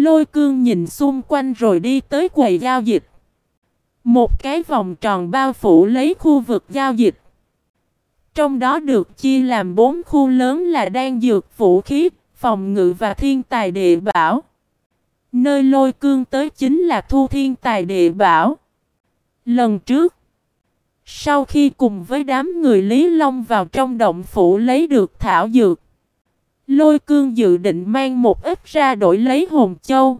Lôi cương nhìn xung quanh rồi đi tới quầy giao dịch. Một cái vòng tròn bao phủ lấy khu vực giao dịch. Trong đó được chia làm bốn khu lớn là đan dược vũ khí, phòng ngự và thiên tài địa bảo. Nơi lôi cương tới chính là thu thiên tài địa bảo. Lần trước, sau khi cùng với đám người Lý Long vào trong động phủ lấy được thảo dược, lôi cương dự định mang một ít ra đổi lấy hồn châu.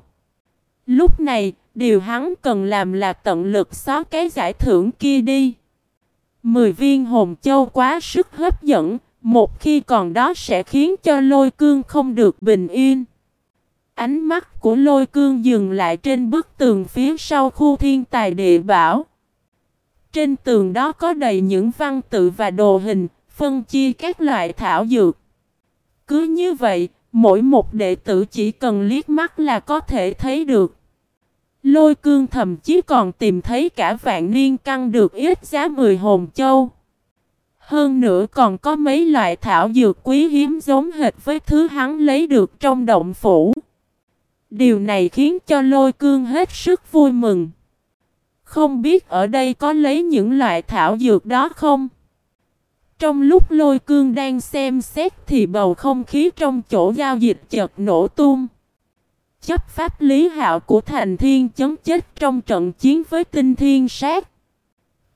Lúc này, điều hắn cần làm là tận lực xóa cái giải thưởng kia đi. Mười viên hồn châu quá sức hấp dẫn, một khi còn đó sẽ khiến cho lôi cương không được bình yên. Ánh mắt của lôi cương dừng lại trên bức tường phía sau khu thiên tài địa bảo. Trên tường đó có đầy những văn tự và đồ hình, phân chia các loại thảo dược. Cứ như vậy, mỗi một đệ tử chỉ cần liếc mắt là có thể thấy được. Lôi cương thậm chí còn tìm thấy cả vạn niên căn được ít giá 10 hồn châu. Hơn nữa còn có mấy loại thảo dược quý hiếm giống hệt với thứ hắn lấy được trong động phủ. Điều này khiến cho lôi cương hết sức vui mừng. Không biết ở đây có lấy những loại thảo dược đó không? Trong lúc lôi cương đang xem xét thì bầu không khí trong chỗ giao dịch chợt nổ tung. Chấp pháp lý hạo của thành thiên chấn chết trong trận chiến với tinh thiên sát.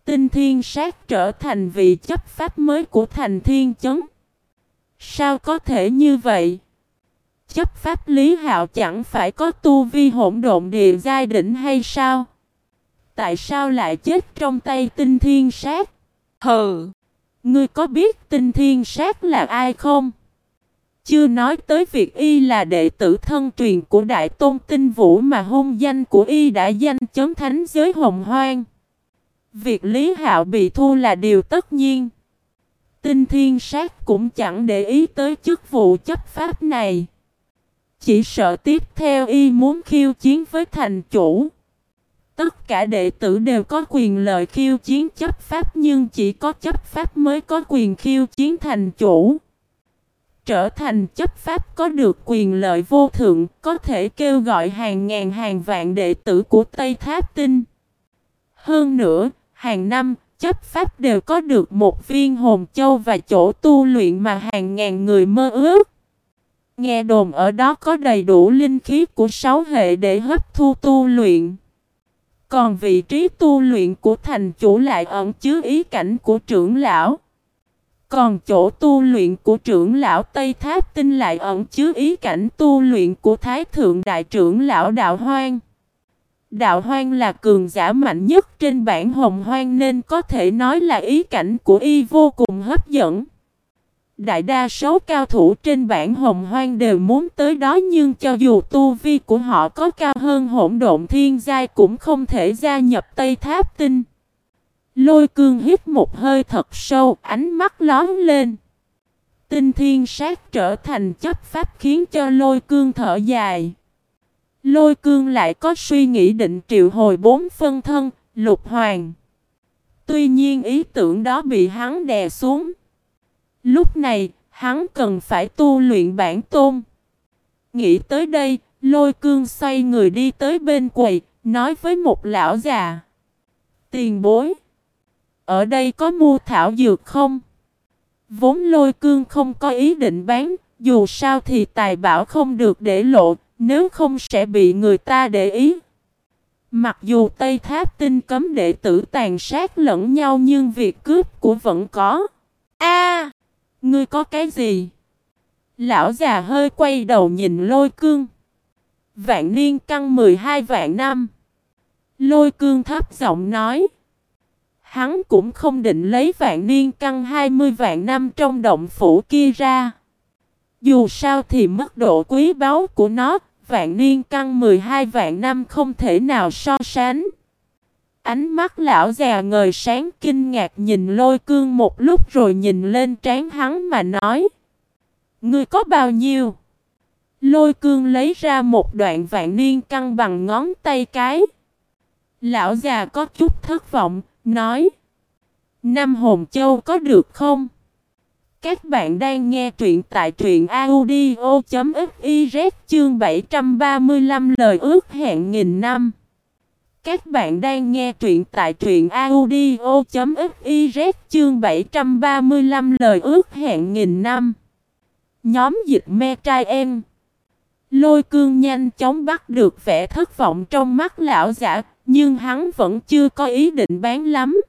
Tinh thiên sát trở thành vị chấp pháp mới của thành thiên chấn. Sao có thể như vậy? Chấp pháp lý hạo chẳng phải có tu vi hỗn độn địa giai đỉnh hay sao? Tại sao lại chết trong tay tinh thiên sát? Hừ! Ngươi có biết tinh thiên sát là ai không? Chưa nói tới việc y là đệ tử thân truyền của Đại Tôn Tinh Vũ mà hôn danh của y đã danh chấm thánh giới hồng hoang. Việc Lý Hạo bị thu là điều tất nhiên. Tinh thiên sát cũng chẳng để ý tới chức vụ chấp pháp này. Chỉ sợ tiếp theo y muốn khiêu chiến với thành chủ. Tất cả đệ tử đều có quyền lợi khiêu chiến chấp pháp nhưng chỉ có chấp pháp mới có quyền khiêu chiến thành chủ. Trở thành chấp pháp có được quyền lợi vô thượng, có thể kêu gọi hàng ngàn hàng vạn đệ tử của Tây Tháp Tinh. Hơn nữa, hàng năm, chấp pháp đều có được một viên hồn châu và chỗ tu luyện mà hàng ngàn người mơ ước. Nghe đồn ở đó có đầy đủ linh khí của sáu hệ để hấp thu tu luyện. Còn vị trí tu luyện của thành chủ lại ẩn chứa ý cảnh của trưởng lão. Còn chỗ tu luyện của trưởng lão Tây Tháp Tinh lại ẩn chứa ý cảnh tu luyện của Thái Thượng Đại trưởng lão Đạo Hoang. Đạo Hoang là cường giả mạnh nhất trên bản hồng hoang nên có thể nói là ý cảnh của y vô cùng hấp dẫn. Đại đa số cao thủ trên bản hồng hoang đều muốn tới đó nhưng cho dù tu vi của họ có cao hơn hỗn độn thiên giai cũng không thể gia nhập Tây Tháp Tinh. Lôi cương hít một hơi thật sâu, ánh mắt lón lên. Tinh thiên sát trở thành chấp pháp khiến cho lôi cương thở dài. Lôi cương lại có suy nghĩ định triệu hồi bốn phân thân, lục hoàng. Tuy nhiên ý tưởng đó bị hắn đè xuống. Lúc này, hắn cần phải tu luyện bản tôn. Nghĩ tới đây, lôi cương xoay người đi tới bên quầy, nói với một lão già. Tiền bối. Ở đây có mua thảo dược không? Vốn lôi cương không có ý định bán, dù sao thì tài bảo không được để lộ, nếu không sẽ bị người ta để ý. Mặc dù Tây Tháp tinh cấm đệ tử tàn sát lẫn nhau nhưng việc cướp của vẫn có. A, ngươi có cái gì? Lão già hơi quay đầu nhìn lôi cương. Vạn niên căng 12 vạn năm. Lôi cương thấp giọng nói. Hắn cũng không định lấy vạn niên căng 20 vạn năm trong động phủ kia ra. Dù sao thì mức độ quý báu của nó, vạn niên căng 12 vạn năm không thể nào so sánh. Ánh mắt lão già ngời sáng kinh ngạc nhìn lôi cương một lúc rồi nhìn lên trán hắn mà nói. Ngươi có bao nhiêu? Lôi cương lấy ra một đoạn vạn niên căng bằng ngón tay cái. Lão già có chút thất vọng, nói. Năm hồn châu có được không? Các bạn đang nghe truyện tại truyện audio.fiz chương 735 lời ước hẹn nghìn năm. Các bạn đang nghe truyện tại truyện audio.fiz chương 735 lời ước hẹn nghìn năm. Nhóm dịch me trai em. Lôi cương nhanh chóng bắt được vẻ thất vọng trong mắt lão giả, nhưng hắn vẫn chưa có ý định bán lắm.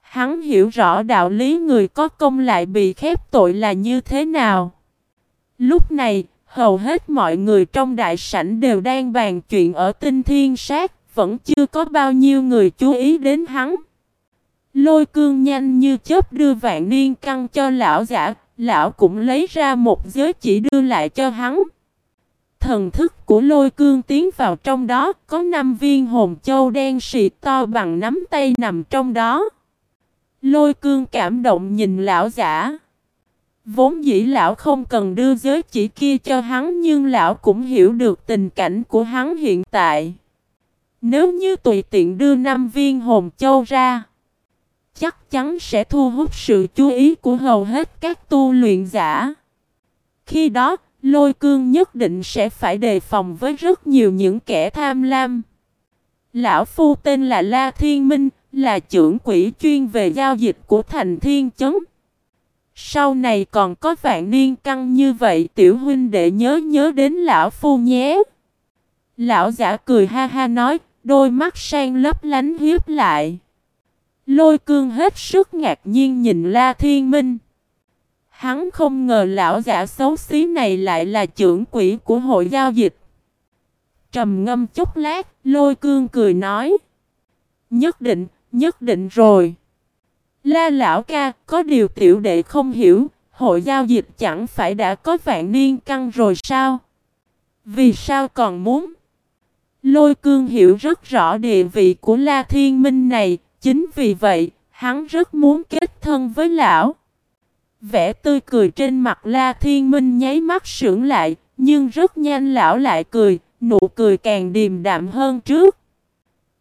Hắn hiểu rõ đạo lý người có công lại bị khép tội là như thế nào. Lúc này, hầu hết mọi người trong đại sảnh đều đang bàn chuyện ở tinh thiên sát, vẫn chưa có bao nhiêu người chú ý đến hắn. Lôi cương nhanh như chớp đưa vạn niên căng cho lão giả, lão cũng lấy ra một giới chỉ đưa lại cho hắn. Thần thức của lôi cương tiến vào trong đó, có năm viên hồn châu đen xì to bằng nắm tay nằm trong đó. Lôi cương cảm động nhìn lão giả. Vốn dĩ lão không cần đưa giới chỉ kia cho hắn nhưng lão cũng hiểu được tình cảnh của hắn hiện tại. Nếu như tùy tiện đưa năm viên hồn châu ra, chắc chắn sẽ thu hút sự chú ý của hầu hết các tu luyện giả. Khi đó, lôi cương nhất định sẽ phải đề phòng với rất nhiều những kẻ tham lam. Lão Phu tên là La Thiên Minh, là trưởng quỹ chuyên về giao dịch của thành thiên chấn. Sau này còn có vạn niên căng như vậy tiểu huynh đệ nhớ nhớ đến lão phu nhé. Lão giả cười ha ha nói, đôi mắt sang lấp lánh hiếp lại. Lôi cương hết sức ngạc nhiên nhìn La Thiên Minh. Hắn không ngờ lão giả xấu xí này lại là trưởng quỹ của hội giao dịch. Trầm ngâm chút lát, lôi cương cười nói. Nhất định, Nhất định rồi. La lão ca, có điều tiểu đệ không hiểu, hội giao dịch chẳng phải đã có vạn niên căng rồi sao? Vì sao còn muốn? Lôi cương hiểu rất rõ địa vị của La Thiên Minh này, chính vì vậy, hắn rất muốn kết thân với lão. Vẻ tươi cười trên mặt La Thiên Minh nháy mắt sững lại, nhưng rất nhanh lão lại cười, nụ cười càng điềm đạm hơn trước.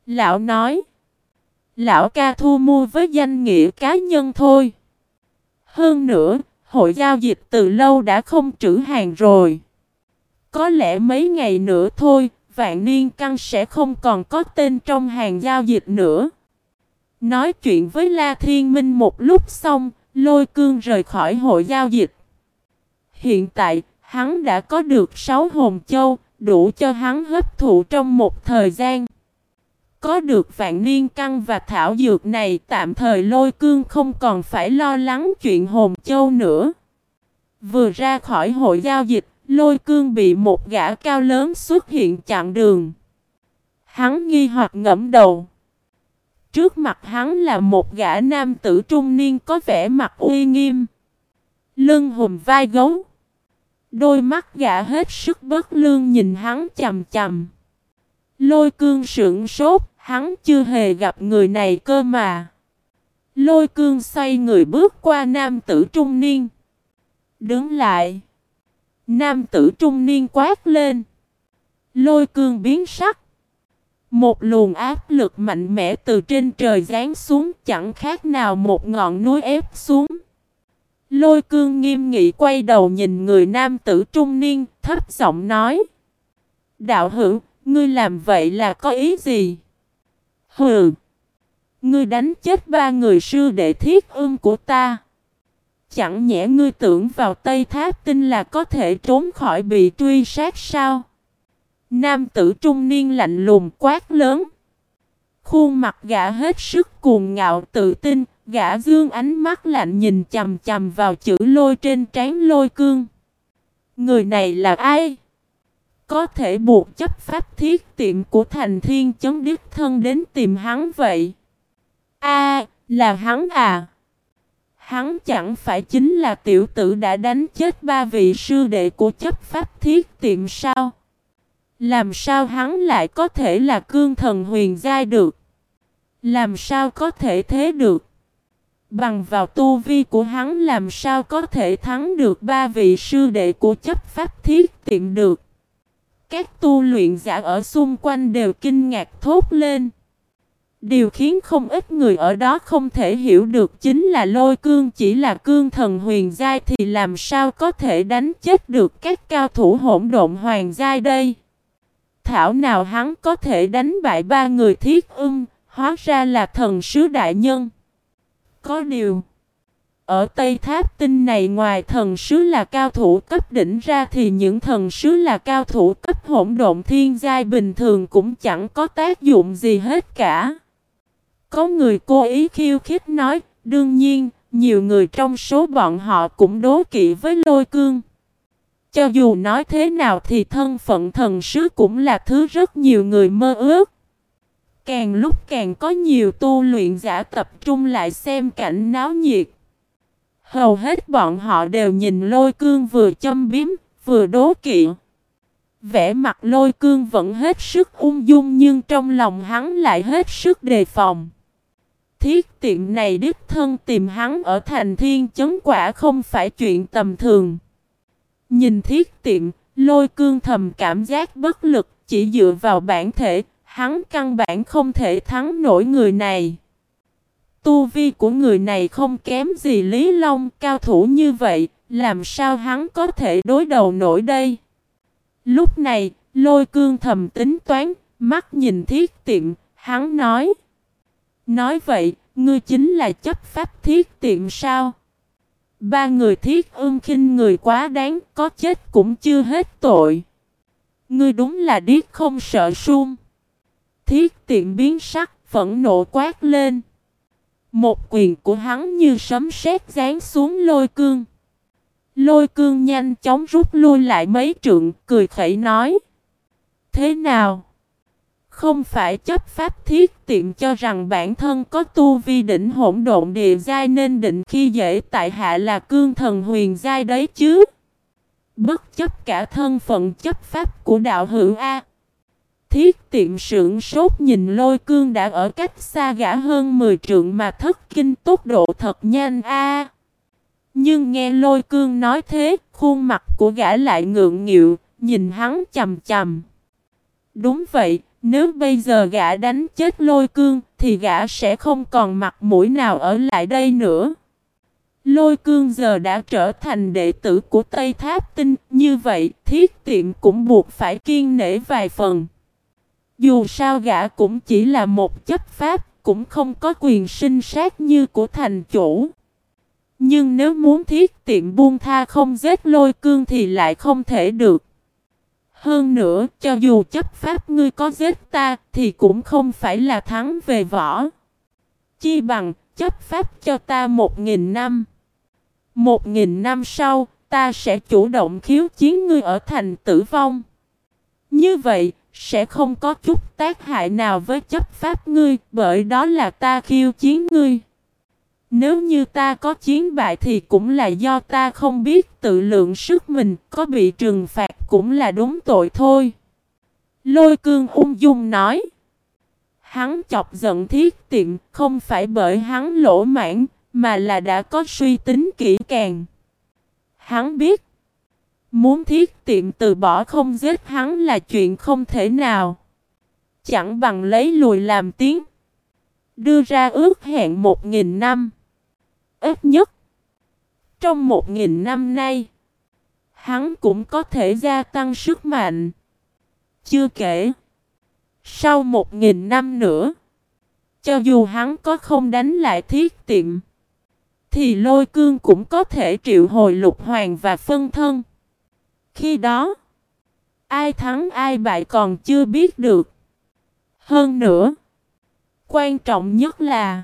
Lão nói, Lão ca thu mua với danh nghĩa cá nhân thôi. Hơn nữa, hội giao dịch từ lâu đã không trữ hàng rồi. Có lẽ mấy ngày nữa thôi, vạn niên căn sẽ không còn có tên trong hàng giao dịch nữa. Nói chuyện với La Thiên Minh một lúc xong, lôi cương rời khỏi hội giao dịch. Hiện tại, hắn đã có được 6 hồn châu, đủ cho hắn hấp thụ trong một thời gian. Có được vạn niên căn và thảo dược này tạm thời lôi cương không còn phải lo lắng chuyện hồn châu nữa. Vừa ra khỏi hội giao dịch, lôi cương bị một gã cao lớn xuất hiện chặn đường. Hắn nghi hoặc ngẫm đầu. Trước mặt hắn là một gã nam tử trung niên có vẻ mặt uy nghiêm. Lưng hùm vai gấu. Đôi mắt gã hết sức bất lương nhìn hắn chầm chầm. Lôi cương sững sốt, hắn chưa hề gặp người này cơ mà. Lôi cương xoay người bước qua nam tử trung niên. Đứng lại. Nam tử trung niên quát lên. Lôi cương biến sắc. Một luồng áp lực mạnh mẽ từ trên trời giáng xuống chẳng khác nào một ngọn núi ép xuống. Lôi cương nghiêm nghị quay đầu nhìn người nam tử trung niên, thấp giọng nói. Đạo hữu, Ngươi làm vậy là có ý gì? Hừ! Ngươi đánh chết ba người sư đệ thiết ương của ta. Chẳng nhẽ ngươi tưởng vào Tây Tháp Tinh là có thể trốn khỏi bị truy sát sao? Nam tử trung niên lạnh lùng quát lớn. Khuôn mặt gã hết sức cuồng ngạo tự tin, gã dương ánh mắt lạnh nhìn chầm chầm vào chữ lôi trên trán lôi cương. Người này là ai? Có thể buộc chấp pháp thiết tiệm của thành thiên chấn đích thân đến tìm hắn vậy. A là hắn à. Hắn chẳng phải chính là tiểu tử đã đánh chết ba vị sư đệ của chấp pháp thiết tiệm sao? Làm sao hắn lại có thể là cương thần huyền giai được? Làm sao có thể thế được? Bằng vào tu vi của hắn làm sao có thể thắng được ba vị sư đệ của chấp pháp thiết tiệm được? Các tu luyện giả ở xung quanh đều kinh ngạc thốt lên. Điều khiến không ít người ở đó không thể hiểu được chính là lôi cương chỉ là cương thần huyền giai thì làm sao có thể đánh chết được các cao thủ hỗn độn hoàng giai đây. Thảo nào hắn có thể đánh bại ba người thiết ưng, hóa ra là thần sứ đại nhân. Có điều, ở Tây Tháp Tinh này ngoài thần sứ là cao thủ cấp đỉnh ra thì những thần sứ là cao thủ cấp hỗn độn thiên giai bình thường cũng chẳng có tác dụng gì hết cả. Có người cố ý khiêu khích nói, đương nhiên, nhiều người trong số bọn họ cũng đố kỵ với lôi cương. Cho dù nói thế nào thì thân phận thần sứ cũng là thứ rất nhiều người mơ ước. Càng lúc càng có nhiều tu luyện giả tập trung lại xem cảnh náo nhiệt. Hầu hết bọn họ đều nhìn lôi cương vừa châm biếm, vừa đố kỵ. Vẻ mặt lôi cương vẫn hết sức ung dung nhưng trong lòng hắn lại hết sức đề phòng. Thiết tiệm này đích thân tìm hắn ở thành thiên chấn quả không phải chuyện tầm thường. Nhìn thiết tiệm, lôi cương thầm cảm giác bất lực chỉ dựa vào bản thể, hắn căn bản không thể thắng nổi người này. Tu vi của người này không kém gì Lý Long cao thủ như vậy, làm sao hắn có thể đối đầu nổi đây? Lúc này, lôi cương thầm tính toán, mắt nhìn thiết tiệm, hắn nói. Nói vậy, ngươi chính là chấp pháp thiết tiệm sao? Ba người thiết ương khinh người quá đáng, có chết cũng chưa hết tội. Ngươi đúng là điếc không sợ sung. Thiết tiệm biến sắc, phẫn nộ quát lên. Một quyền của hắn như sấm sét giáng xuống lôi cương. Lôi cương nhanh chóng rút lui lại mấy trượng, cười khẩy nói. Thế nào? Không phải chấp pháp thiết tiện cho rằng bản thân có tu vi đỉnh hỗn độn địa giai nên định khi dễ tại hạ là cương thần huyền giai đấy chứ. Bất chấp cả thân phận chấp pháp của đạo hữu A. Thiết tiệm sưởng sốt nhìn lôi cương đã ở cách xa gã hơn 10 trượng mà thất kinh tốc độ thật nhanh a. Nhưng nghe lôi cương nói thế, khuôn mặt của gã lại ngượng nghịu, nhìn hắn chầm chầm. Đúng vậy, nếu bây giờ gã đánh chết lôi cương, thì gã sẽ không còn mặt mũi nào ở lại đây nữa. Lôi cương giờ đã trở thành đệ tử của Tây Tháp Tinh, như vậy thiết tiệm cũng buộc phải kiên nể vài phần. Dù sao gã cũng chỉ là một chấp pháp, cũng không có quyền sinh sát như của thành chủ. Nhưng nếu muốn thiết tiệm buông tha không giết lôi cương thì lại không thể được. Hơn nữa, cho dù chấp pháp ngươi có giết ta, thì cũng không phải là thắng về võ. Chi bằng, chấp pháp cho ta một nghìn năm. Một nghìn năm sau, ta sẽ chủ động khiếu chiến ngươi ở thành tử vong. Như vậy, sẽ không có chút tác hại nào với chấp pháp ngươi, bởi đó là ta khiêu chiến ngươi. Nếu như ta có chiến bại thì cũng là do ta không biết tự lượng sức mình, có bị trừng phạt cũng là đúng tội thôi. Lôi cương ung dung nói. Hắn chọc giận thiết tiệm không phải bởi hắn lỗ mãn, mà là đã có suy tính kỹ càng. Hắn biết Muốn thiết tiệm từ bỏ không giết hắn là chuyện không thể nào. Chẳng bằng lấy lùi làm tiếng. Đưa ra ước hẹn một nghìn năm. Ít nhất. Trong một nghìn năm nay. Hắn cũng có thể gia tăng sức mạnh. Chưa kể. Sau một nghìn năm nữa. Cho dù hắn có không đánh lại thiết tiệm. Thì lôi cương cũng có thể triệu hồi lục hoàng và phân thân. Khi đó, ai thắng ai bại còn chưa biết được. Hơn nữa, quan trọng nhất là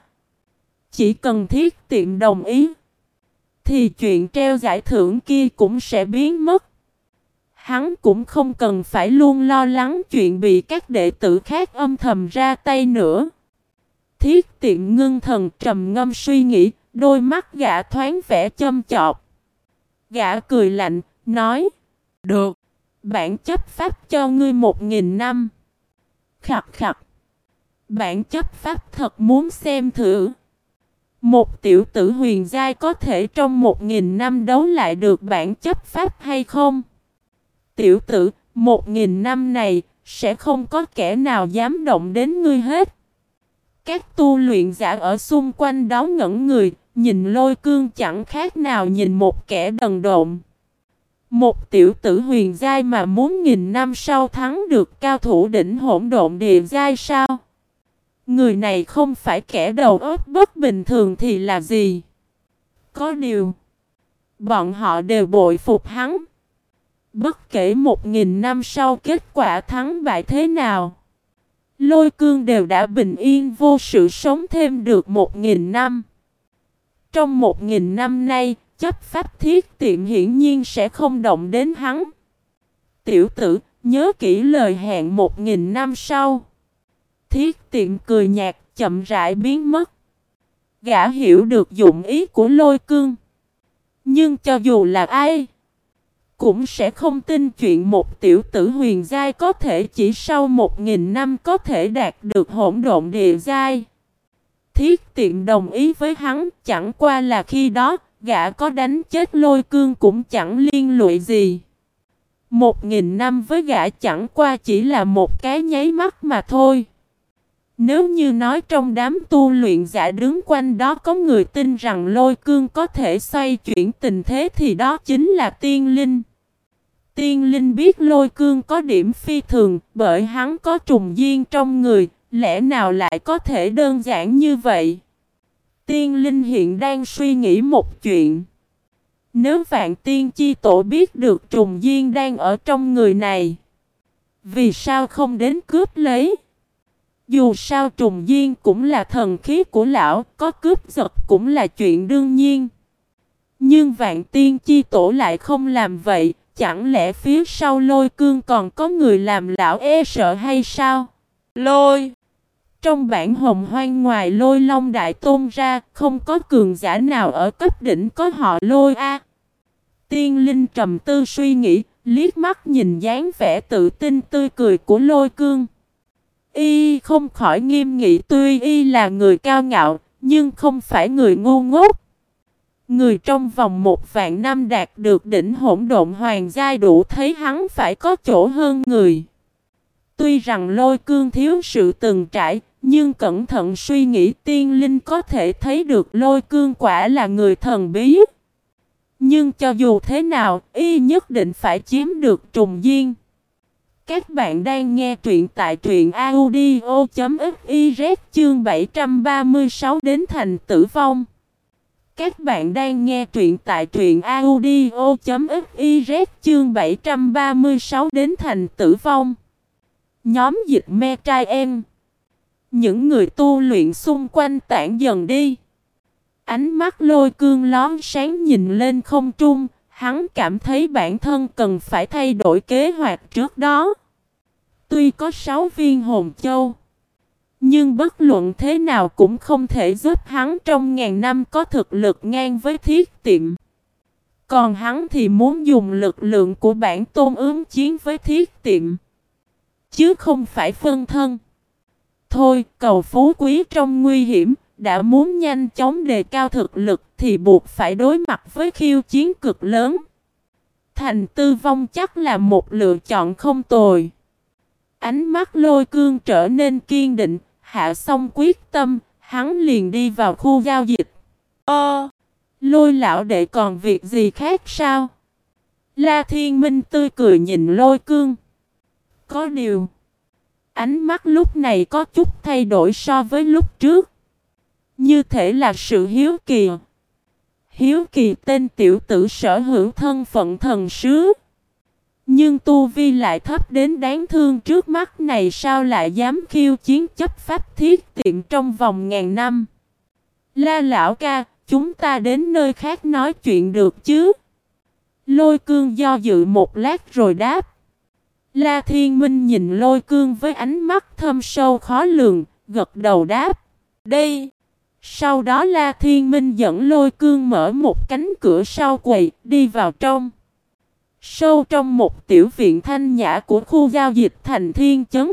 chỉ cần thiết tiệm đồng ý thì chuyện treo giải thưởng kia cũng sẽ biến mất. Hắn cũng không cần phải luôn lo lắng chuyện bị các đệ tử khác âm thầm ra tay nữa. Thiết tiệm ngưng thần trầm ngâm suy nghĩ, đôi mắt gã thoáng vẻ châm chọc. Gã cười lạnh, nói được. Bản chấp pháp cho ngươi một nghìn năm. Khặt khặt. Bản chấp pháp thật muốn xem thử. Một tiểu tử huyền giai có thể trong một nghìn năm đấu lại được bản chấp pháp hay không? Tiểu tử, một nghìn năm này, sẽ không có kẻ nào dám động đến ngươi hết. Các tu luyện giả ở xung quanh đó ngẩn người, nhìn lôi cương chẳng khác nào nhìn một kẻ đần độn. Một tiểu tử huyền giai mà muốn nghìn năm sau thắng được cao thủ đỉnh hỗn độn địa giai sao? Người này không phải kẻ đầu óc bất bình thường thì là gì? Có điều, bọn họ đều bội phục hắn. Bất kể một nghìn năm sau kết quả thắng bại thế nào, lôi cương đều đã bình yên vô sự sống thêm được một nghìn năm. Trong một nghìn năm nay, chấp pháp thiết tiện hiển nhiên sẽ không động đến hắn. Tiểu tử, nhớ kỹ lời hẹn một nghìn năm sau. Thiết tiện cười nhạt, chậm rãi biến mất. Gã hiểu được dụng ý của lôi cương. Nhưng cho dù là ai, cũng sẽ không tin chuyện một tiểu tử huyền giai có thể chỉ sau một nghìn năm có thể đạt được hỗn độn địa giai. Thiết tiện đồng ý với hắn, chẳng qua là khi đó, gã có đánh chết lôi cương cũng chẳng liên lụy gì. Một nghìn năm với gã chẳng qua chỉ là một cái nháy mắt mà thôi. Nếu như nói trong đám tu luyện giả đứng quanh đó có người tin rằng lôi cương có thể xoay chuyển tình thế thì đó chính là tiên linh. Tiên linh biết lôi cương có điểm phi thường bởi hắn có trùng duyên trong người, lẽ nào lại có thể đơn giản như vậy? Tiên linh hiện đang suy nghĩ một chuyện. Nếu vạn tiên chi tổ biết được trùng duyên đang ở trong người này, vì sao không đến cướp lấy? Dù sao trùng duyên cũng là thần khí của lão, có cướp giật cũng là chuyện đương nhiên. Nhưng vạn tiên chi tổ lại không làm vậy, chẳng lẽ phía sau lôi cương còn có người làm lão e sợ hay sao? Lôi! Trong bản hồng hoang ngoài lôi long đại tôn ra, không có cường giả nào ở cấp đỉnh có họ lôi a. Tiên linh trầm tư suy nghĩ, liếc mắt nhìn dáng vẻ tự tin tươi cười của lôi cương. Y không khỏi nghiêm nghị tuy y là người cao ngạo, nhưng không phải người ngu ngốc. Người trong vòng một vạn năm đạt được đỉnh hỗn độn hoàng giai đủ thấy hắn phải có chỗ hơn người. Tuy rằng lôi cương thiếu sự từng trải, nhưng cẩn thận suy nghĩ tiên linh có thể thấy được lôi cương quả là người thần bí. Nhưng cho dù thế nào, y nhất định phải chiếm được trùng duyên. Các bạn đang nghe truyện tại truyện audio.fiz chương 736 đến thành tử vong. Các bạn đang nghe truyện tại truyện audio.fiz chương 736 đến thành tử vong. Nhóm dịch me trai em. Những người tu luyện xung quanh tản dần đi. Ánh mắt lôi cương lón sáng nhìn lên không trung, hắn cảm thấy bản thân cần phải thay đổi kế hoạch trước đó. Tuy có 6 viên hồn châu, nhưng bất luận thế nào cũng không thể giúp hắn trong ngàn năm có thực lực ngang với thiết tiệm. Còn hắn thì muốn dùng lực lượng của bản tôn ứng chiến với thiết tiệm. Chứ không phải phân thân. Thôi, cầu phú quý trong nguy hiểm, đã muốn nhanh chóng đề cao thực lực thì buộc phải đối mặt với khiêu chiến cực lớn. Thành tư vong chắc là một lựa chọn không tồi. Ánh mắt lôi cương trở nên kiên định, hạ xong quyết tâm, hắn liền đi vào khu giao dịch. Ơ, lôi lão đệ còn việc gì khác sao? La Thiên Minh tươi cười nhìn lôi cương. Có điều, ánh mắt lúc này có chút thay đổi so với lúc trước. Như thể là sự hiếu kỳ. Hiếu kỳ tên tiểu tử sở hữu thân phận thần sứ. Nhưng Tu Vi lại thấp đến đáng thương trước mắt này sao lại dám khiêu chiến chấp pháp thiết tiện trong vòng ngàn năm. La lão ca, chúng ta đến nơi khác nói chuyện được chứ? Lôi cương do dự một lát rồi đáp. La thiên minh nhìn lôi cương với ánh mắt thâm sâu khó lường, gật đầu đáp. Đây! Sau đó La Thiên Minh dẫn lôi cương mở một cánh cửa sau quầy, đi vào trong. Sâu trong một tiểu viện thanh nhã của khu giao dịch thành thiên chấn.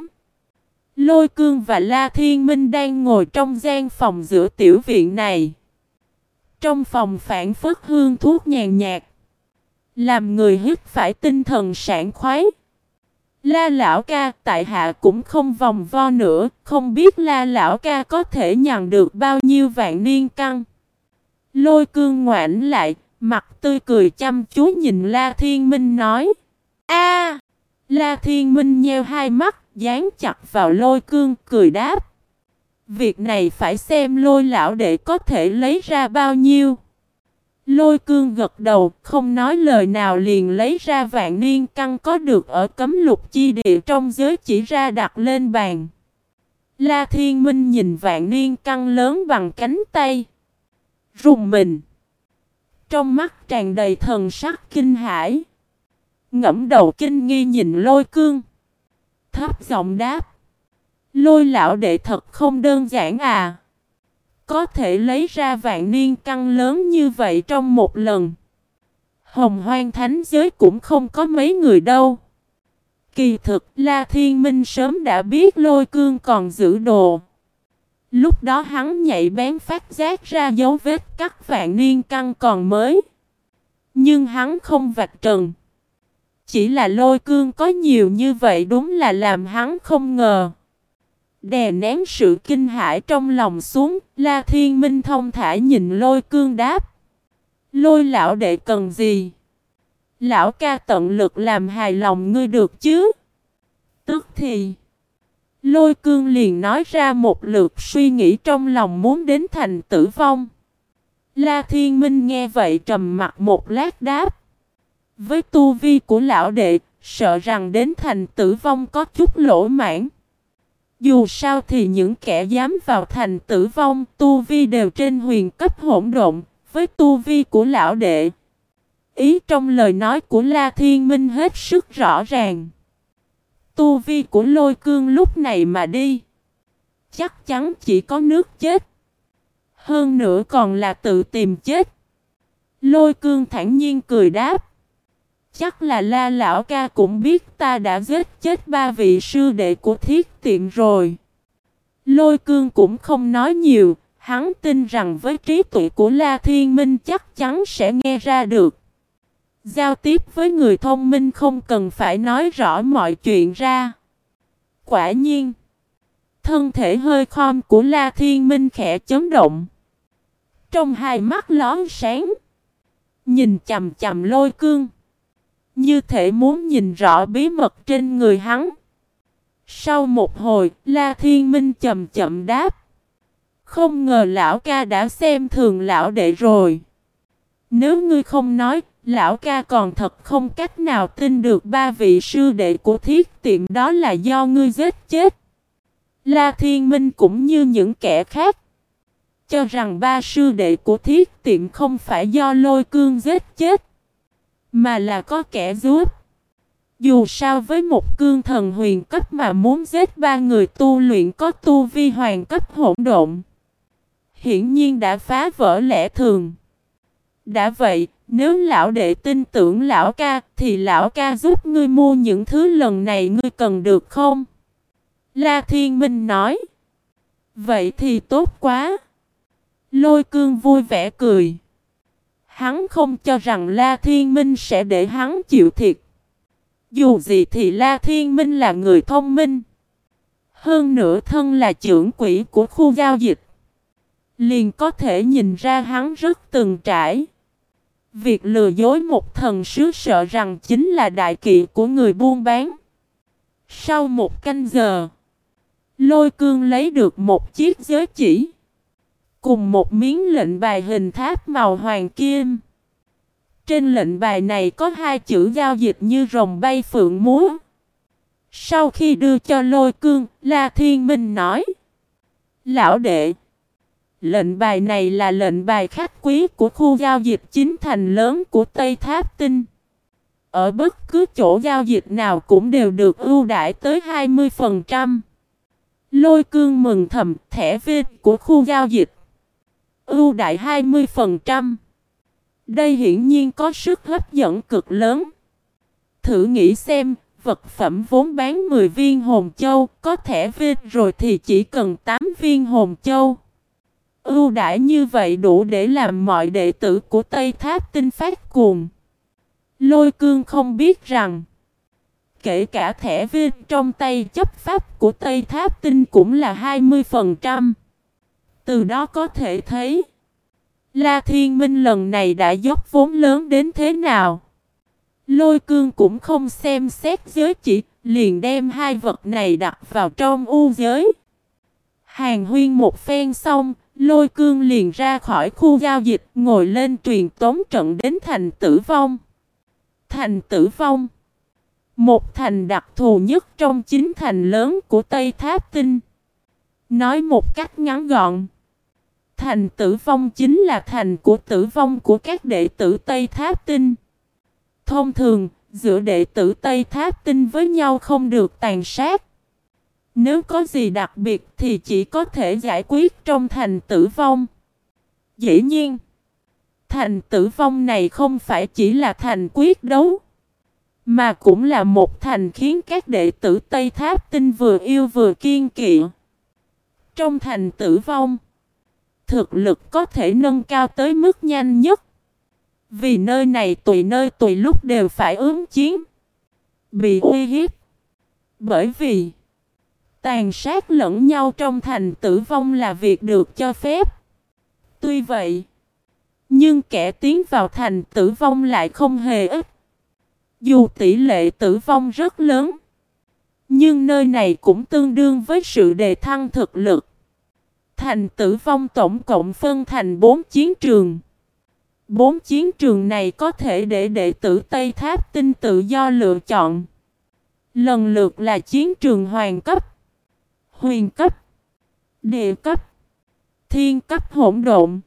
Lôi cương và La Thiên Minh đang ngồi trong gian phòng giữa tiểu viện này. Trong phòng phản phất hương thuốc nhàn nhạt. Làm người hít phải tinh thần sảng khoái. La lão ca, tại hạ cũng không vòng vo nữa, không biết la lão ca có thể nhận được bao nhiêu vạn niên căng. Lôi cương ngoảnh lại, mặt tươi cười chăm chú nhìn La Thiên Minh nói. a La Thiên Minh nheo hai mắt, dán chặt vào lôi cương, cười đáp. Việc này phải xem lôi lão để có thể lấy ra bao nhiêu. Lôi cương gật đầu, không nói lời nào liền lấy ra vạn niên căn có được ở cấm lục chi địa trong giới chỉ ra đặt lên bàn. La Thiên Minh nhìn vạn niên căn lớn bằng cánh tay. Rùng mình. Trong mắt tràn đầy thần sắc kinh hãi. Ngẫm đầu kinh nghi nhìn lôi cương. Thấp giọng đáp. Lôi lão đệ thật không đơn giản à. Có thể lấy ra vạn niên căn lớn như vậy trong một lần. Hồng hoang thánh giới cũng không có mấy người đâu. Kỳ thực, La Thiên Minh sớm đã biết lôi cương còn giữ đồ. Lúc đó hắn nhảy bén phát giác ra dấu vết cắt vạn niên căn còn mới. Nhưng hắn không vạch trần. Chỉ là lôi cương có nhiều như vậy đúng là làm hắn không ngờ. Đè nén sự kinh hãi trong lòng xuống, La Thiên Minh thông thả nhìn lôi cương đáp. Lôi lão đệ cần gì? Lão ca tận lực làm hài lòng ngươi được chứ? Tức thì... Lôi cương liền nói ra một lượt suy nghĩ trong lòng muốn đến thành tử vong. La Thiên Minh nghe vậy trầm mặt một lát đáp. Với tu vi của lão đệ, sợ rằng đến thành tử vong có chút lỗ mãn. Dù sao thì những kẻ dám vào thành tử vong, tu vi đều trên huyền cấp hỗn độn, với tu vi của lão đệ. Ý trong lời nói của La Thiên Minh hết sức rõ ràng. Tu vi của lôi cương lúc này mà đi. Chắc chắn chỉ có nước chết. Hơn nữa còn là tự tìm chết. Lôi cương thản nhiên cười đáp. Chắc là la lão ca cũng biết ta đã giết chết ba vị sư đệ của thiết tiện rồi. Lôi cương cũng không nói nhiều, hắn tin rằng với trí tuệ của La Thiên Minh chắc chắn sẽ nghe ra được. Giao tiếp với người thông minh không cần phải nói rõ mọi chuyện ra. Quả nhiên, thân thể hơi khom của La Thiên Minh khẽ chấn động. Trong hai mắt lón sáng, nhìn chầm chầm lôi cương. Như thể muốn nhìn rõ bí mật trên người hắn. Sau một hồi, La Thiên Minh chậm chậm đáp. Không ngờ lão ca đã xem thường lão đệ rồi. Nếu ngươi không nói, lão ca còn thật không cách nào tin được ba vị sư đệ của thiết tiệm đó là do ngươi giết chết. La Thiên Minh cũng như những kẻ khác. Cho rằng ba sư đệ của thiết tiệm không phải do lôi cương giết chết. Mà là có kẻ giúp. Dù sao với một cương thần huyền cấp mà muốn giết ba người tu luyện có tu vi hoàng cấp hỗn độn. Hiển nhiên đã phá vỡ lẽ thường. Đã vậy, nếu lão đệ tin tưởng lão ca thì lão ca giúp ngươi mua những thứ lần này ngươi cần được không? La Thiên Minh nói. Vậy thì tốt quá. Lôi cương vui vẻ cười. Hắn không cho rằng La Thiên Minh sẽ để hắn chịu thiệt. Dù gì thì La Thiên Minh là người thông minh. Hơn nữa thân là trưởng quỹ của khu giao dịch. Liền có thể nhìn ra hắn rất từng trải. Việc lừa dối một thần sứ sợ rằng chính là đại kỵ của người buôn bán. Sau một canh giờ, lôi cương lấy được một chiếc giới chỉ. Cùng một miếng lệnh bài hình tháp màu hoàng kim. Trên lệnh bài này có hai chữ giao dịch như rồng bay phượng múa. Sau khi đưa cho lôi cương, La Thiên Minh nói. Lão đệ, lệnh bài này là lệnh bài khách quý của khu giao dịch chính thành lớn của Tây Tháp Tinh. Ở bất cứ chỗ giao dịch nào cũng đều được ưu đãi tới 20%. Lôi cương mừng thầm thẻ viên của khu giao dịch ưu đại 20%. Đây hiển nhiên có sức hấp dẫn cực lớn. Thử nghĩ xem, vật phẩm vốn bán 10 viên hồn châu, có thẻ viên rồi thì chỉ cần 8 viên hồn châu. Ưu đãi như vậy đủ để làm mọi đệ tử của Tây Tháp tinh phát cuồng. Lôi cương không biết rằng, kể cả thẻ viên trong tay chấp pháp của Tây Tháp Tinh cũng là 20%. Từ đó có thể thấy, La Thiên Minh lần này đã dốc vốn lớn đến thế nào. Lôi cương cũng không xem xét giới chỉ, liền đem hai vật này đặt vào trong u giới. Hàng huyên một phen xong, lôi cương liền ra khỏi khu giao dịch, ngồi lên truyền tống trận đến thành tử vong. Thành tử vong Một thành đặc thù nhất trong chính thành lớn của Tây Tháp Tinh. Nói một cách ngắn gọn. Thành tử vong chính là thành của tử vong của các đệ tử Tây Tháp Tinh. Thông thường, giữa đệ tử Tây Tháp Tinh với nhau không được tàn sát. Nếu có gì đặc biệt thì chỉ có thể giải quyết trong thành tử vong. Dĩ nhiên, thành tử vong này không phải chỉ là thành quyết đấu, mà cũng là một thành khiến các đệ tử Tây Tháp Tinh vừa yêu vừa kiên kỵ. Trong thành tử vong, thực lực có thể nâng cao tới mức nhanh nhất. Vì nơi này tùy nơi tùy lúc đều phải ứng chiến. Bị uy hiếp. Bởi vì tàn sát lẫn nhau trong thành tử vong là việc được cho phép. Tuy vậy, nhưng kẻ tiến vào thành tử vong lại không hề ít. Dù tỷ lệ tử vong rất lớn, nhưng nơi này cũng tương đương với sự đề thăng thực lực. Thành tử vong tổng cộng phân thành 4 chiến trường. Bốn chiến trường này có thể để đệ tử Tây Tháp tinh tự do lựa chọn. Lần lượt là chiến trường hoàng cấp, huyền cấp, địa cấp, thiên cấp hỗn độn.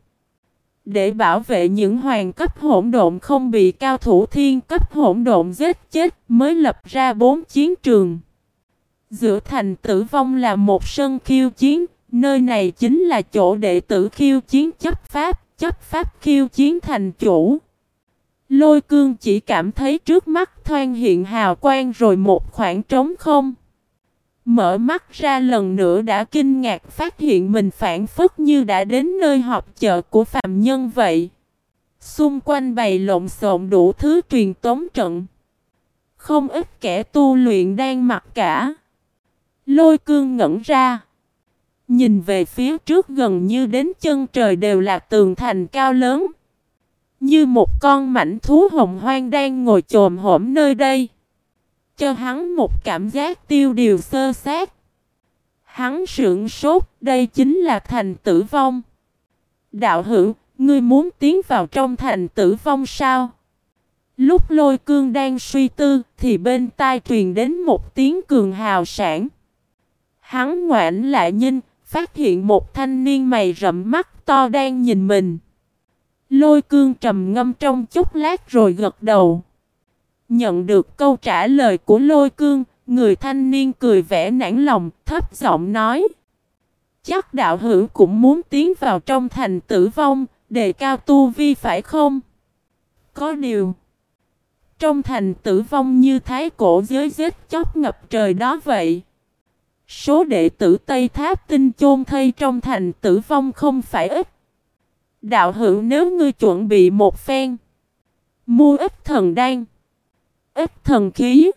Để bảo vệ những hoàng cấp hỗn độn không bị cao thủ thiên cấp hỗn độn giết chết mới lập ra bốn chiến trường. Giữa thành tử vong là một sân khiêu chiến, nơi này chính là chỗ đệ tử khiêu chiến chấp pháp chấp pháp khiêu chiến thành chủ. Lôi cương chỉ cảm thấy trước mắt thoang hiện hào quang rồi một khoảng trống không. Mở mắt ra lần nữa đã kinh ngạc phát hiện mình phản phất như đã đến nơi họp chợ của phạm nhân vậy. Xung quanh bày lộn xộn đủ thứ truyền tống trận. Không ít kẻ tu luyện đang mặc cả. Lôi cương ngẩn ra. Nhìn về phía trước gần như đến chân trời đều là tường thành cao lớn. Như một con mảnh thú hồng hoang đang ngồi chồm hổm nơi đây. Cho hắn một cảm giác tiêu điều sơ sát. Hắn sượng sốt, đây chính là thành tử vong. Đạo hữu, ngươi muốn tiến vào trong thành tử vong sao? Lúc lôi cương đang suy tư, thì bên tai truyền đến một tiếng cường hào sản. Hắn ngoảnh lại nhìn, phát hiện một thanh niên mày rậm mắt to đang nhìn mình. Lôi cương trầm ngâm trong chút lát rồi gật đầu. Nhận được câu trả lời của lôi cương, người thanh niên cười vẻ nản lòng, thấp giọng nói. Chắc đạo hữu cũng muốn tiến vào trong thành tử vong, đề cao tu vi phải không? Có điều, trong thành tử vong như thái cổ giới giết chóc ngập trời đó vậy. Số đệ tử Tây Tháp tinh chôn thây trong thành tử vong không phải ít. Đạo hữu nếu ngươi chuẩn bị một phen, mua ít thần đan, ít thần khí,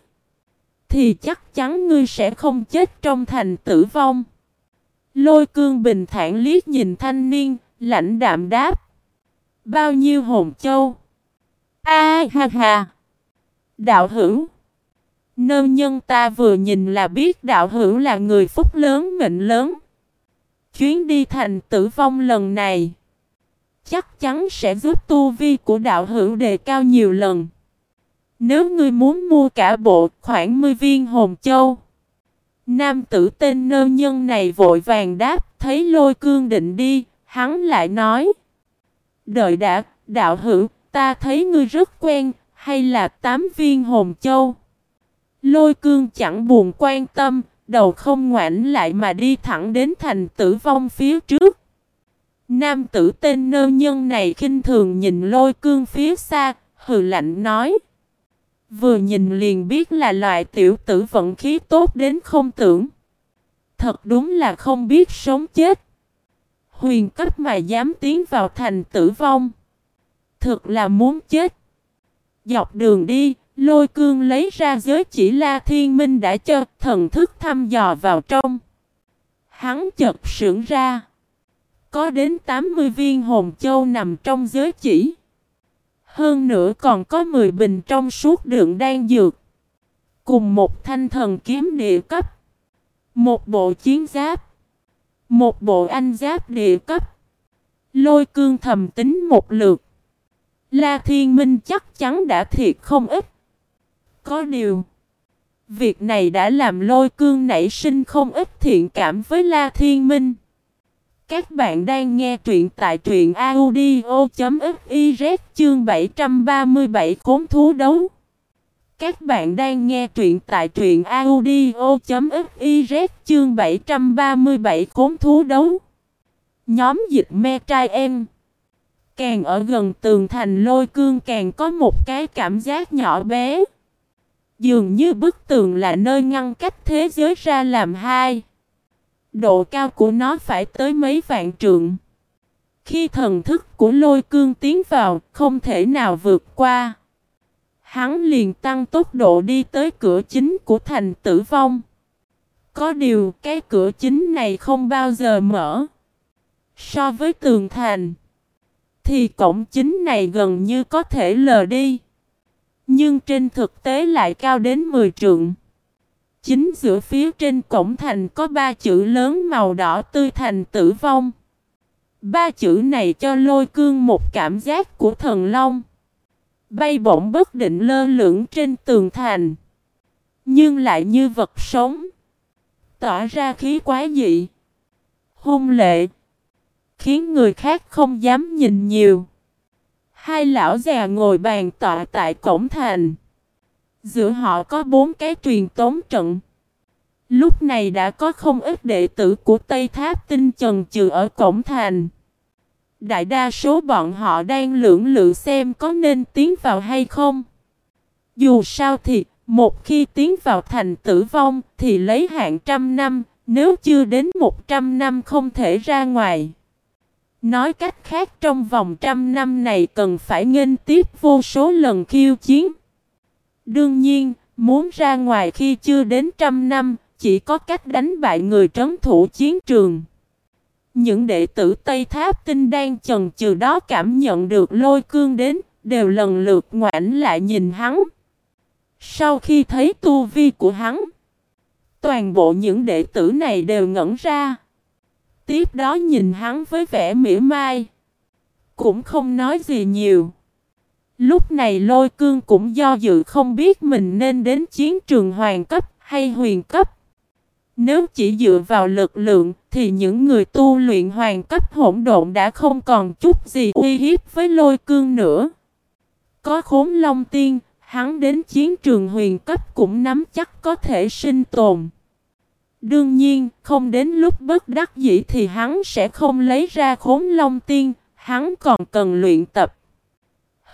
thì chắc chắn ngươi sẽ không chết trong thành tử vong. Lôi cương bình thản liếc nhìn thanh niên, lãnh đạm đáp. Bao nhiêu hồn châu? A ha ha! Đạo hữu! Nơ nhân ta vừa nhìn là biết đạo hữu là người phúc lớn mệnh lớn. Chuyến đi thành tử vong lần này chắc chắn sẽ giúp tu vi của đạo hữu đề cao nhiều lần. Nếu ngươi muốn mua cả bộ khoảng 10 viên hồn châu. Nam tử tên nơ nhân này vội vàng đáp, thấy lôi cương định đi, hắn lại nói. Đợi đã, đạo hữu, ta thấy ngươi rất quen, hay là tám viên hồn châu. Lôi cương chẳng buồn quan tâm, đầu không ngoảnh lại mà đi thẳng đến thành tử vong phía trước. Nam tử tên nơ nhân này khinh thường nhìn lôi cương phía xa, hừ lạnh nói. Vừa nhìn liền biết là loại tiểu tử vận khí tốt đến không tưởng. Thật đúng là không biết sống chết. Huyền cấp mà dám tiến vào thành tử vong. Thực là muốn chết. Dọc đường đi, Lôi cương lấy ra giới chỉ La Thiên Minh đã cho thần thức thăm dò vào trong. Hắn chợt sưởng ra. Có đến 80 viên hồn châu nằm trong giới chỉ. Hơn nữa còn có 10 bình trong suốt đường đang dược. Cùng một thanh thần kiếm địa cấp. Một bộ chiến giáp. Một bộ anh giáp địa cấp. Lôi cương thầm tính một lượt. La Thiên Minh chắc chắn đã thiệt không ít. Có điều. Việc này đã làm lôi cương nảy sinh không ít thiện cảm với La Thiên Minh. Các bạn đang nghe truyện tại truyện audio.fiz chương 737 khốn thú đấu. Các bạn đang nghe truyện tại truyện audio.fiz chương 737 khốn thú đấu. Nhóm dịch me trai em. Càng ở gần tường thành lôi cương càng có một cái cảm giác nhỏ bé. Dường như bức tường là nơi ngăn cách thế giới ra làm hai. Độ cao của nó phải tới mấy vạn trượng. Khi thần thức của lôi cương tiến vào, không thể nào vượt qua. Hắn liền tăng tốc độ đi tới cửa chính của thành tử vong. Có điều cái cửa chính này không bao giờ mở. So với tường thành, thì cổng chính này gần như có thể lờ đi. Nhưng trên thực tế lại cao đến 10 trượng. Chính giữa phía trên cổng thành có ba chữ lớn màu đỏ tươi thành tử vong. Ba chữ này cho lôi cương một cảm giác của thần long. Bay bổng bất định lơ lửng trên tường thành. Nhưng lại như vật sống. Tỏa ra khí quái dị. Hung lệ. Khiến người khác không dám nhìn nhiều. Hai lão già ngồi bàn tọa tại cổng thành. Giữa họ có bốn cái truyền tống trận. Lúc này đã có không ít đệ tử của Tây Tháp tinh trần trừ ở cổng thành. Đại đa số bọn họ đang lưỡng lự xem có nên tiến vào hay không. Dù sao thì, một khi tiến vào thành tử vong thì lấy hạn trăm năm, nếu chưa đến một trăm năm không thể ra ngoài. Nói cách khác trong vòng trăm năm này cần phải nghênh tiếp vô số lần khiêu chiến. Đương nhiên, muốn ra ngoài khi chưa đến trăm năm, chỉ có cách đánh bại người trấn thủ chiến trường. Những đệ tử Tây Tháp Tinh đang chần chừ đó cảm nhận được lôi cương đến, đều lần lượt ngoảnh lại nhìn hắn. Sau khi thấy tu vi của hắn, toàn bộ những đệ tử này đều ngẩn ra. Tiếp đó nhìn hắn với vẻ mỉa mai. Cũng không nói gì nhiều. Lúc này lôi cương cũng do dự không biết mình nên đến chiến trường hoàng cấp hay huyền cấp. Nếu chỉ dựa vào lực lượng thì những người tu luyện hoàng cấp hỗn độn đã không còn chút gì uy hiếp với lôi cương nữa. Có khốn long tiên, hắn đến chiến trường huyền cấp cũng nắm chắc có thể sinh tồn. Đương nhiên, không đến lúc bất đắc dĩ thì hắn sẽ không lấy ra khốn long tiên, hắn còn cần luyện tập.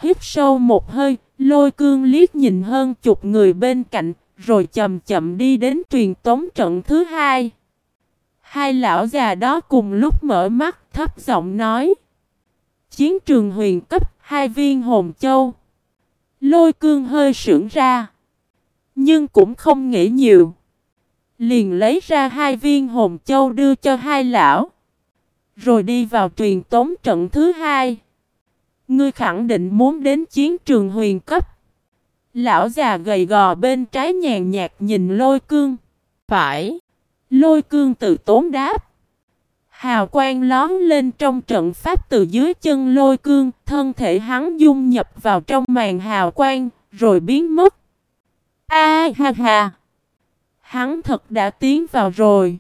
Hít sâu một hơi, lôi cương liếc nhìn hơn chục người bên cạnh, rồi chậm chậm đi đến truyền tống trận thứ hai. Hai lão già đó cùng lúc mở mắt thấp giọng nói. Chiến trường huyền cấp hai viên hồn châu. Lôi cương hơi sưởng ra. Nhưng cũng không nghĩ nhiều. Liền lấy ra hai viên hồn châu đưa cho hai lão. Rồi đi vào truyền tống trận thứ hai. Ngươi khẳng định muốn đến chiến trường huyền cấp. Lão già gầy gò bên trái nhàn nhạt nhìn lôi cương. Phải. Lôi cương tự tốn đáp. Hào quang lón lên trong trận pháp từ dưới chân lôi cương, thân thể hắn dung nhập vào trong màn hào quang, rồi biến mất. A ha ha! Hắn thật đã tiến vào rồi.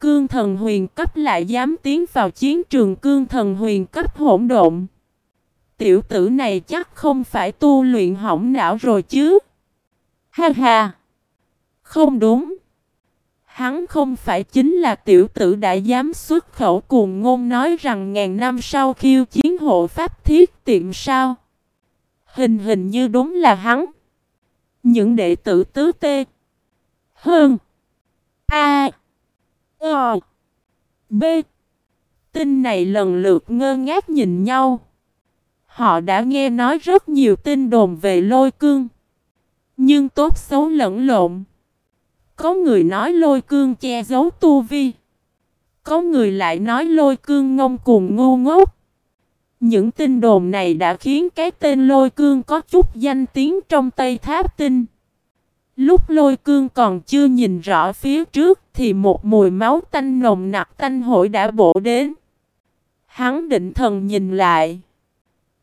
Cương thần huyền cấp lại dám tiến vào chiến trường cương thần huyền cấp hỗn độn. Tiểu tử này chắc không phải tu luyện hỏng não rồi chứ. Ha ha! Không đúng. Hắn không phải chính là tiểu tử đã dám xuất khẩu cùng ngôn nói rằng ngàn năm sau khiêu chiến hộ pháp thiết tiệm sao. Hình hình như đúng là hắn. Những đệ tử tứ tê. Hơn. A. O. B. Tin này lần lượt ngơ ngác nhìn nhau. Họ đã nghe nói rất nhiều tin đồn về lôi cương. Nhưng tốt xấu lẫn lộn. Có người nói lôi cương che giấu tu vi. Có người lại nói lôi cương ngông cuồng ngu ngốc. Những tin đồn này đã khiến cái tên lôi cương có chút danh tiếng trong Tây Tháp Tinh. Lúc lôi cương còn chưa nhìn rõ phía trước thì một mùi máu tanh nồng nặc tanh hổi đã bổ đến. Hắn định thần nhìn lại.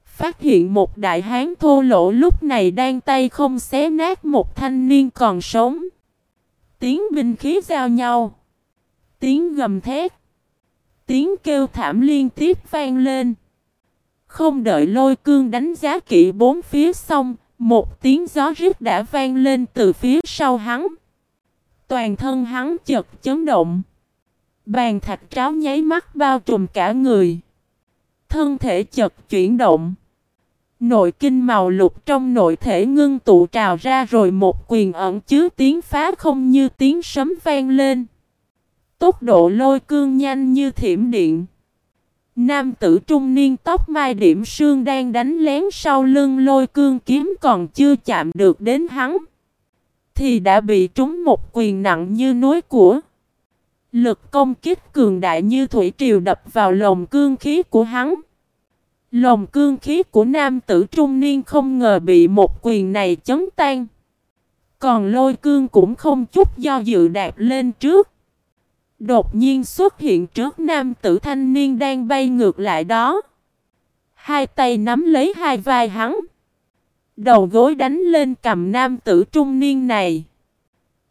Phát hiện một đại hán thô lỗ lúc này đang tay không xé nát một thanh niên còn sống. Tiếng binh khí giao nhau. Tiếng gầm thét. Tiếng kêu thảm liên tiếp vang lên. Không đợi lôi cương đánh giá kỹ bốn phía xong, một tiếng gió rít đã vang lên từ phía sau hắn. Toàn thân hắn chật chấn động. Bàn thạch tráo nháy mắt bao trùm cả người. Thân thể chật chuyển động. Nội kinh màu lục trong nội thể ngưng tụ trào ra rồi một quyền ẩn chứa tiếng phá không như tiếng sấm vang lên. Tốc độ lôi cương nhanh như thiểm điện. Nam tử trung niên tóc mai điểm sương đang đánh lén sau lưng lôi cương kiếm còn chưa chạm được đến hắn. Thì đã bị trúng một quyền nặng như núi của. Lực công kích cường đại như thủy triều đập vào lồng cương khí của hắn. Lồng cương khí của nam tử trung niên không ngờ bị một quyền này chấn tan. Còn lôi cương cũng không chút do dự đạp lên trước. Đột nhiên xuất hiện trước nam tử thanh niên đang bay ngược lại đó. Hai tay nắm lấy hai vai hắn. Đầu gối đánh lên cầm nam tử trung niên này.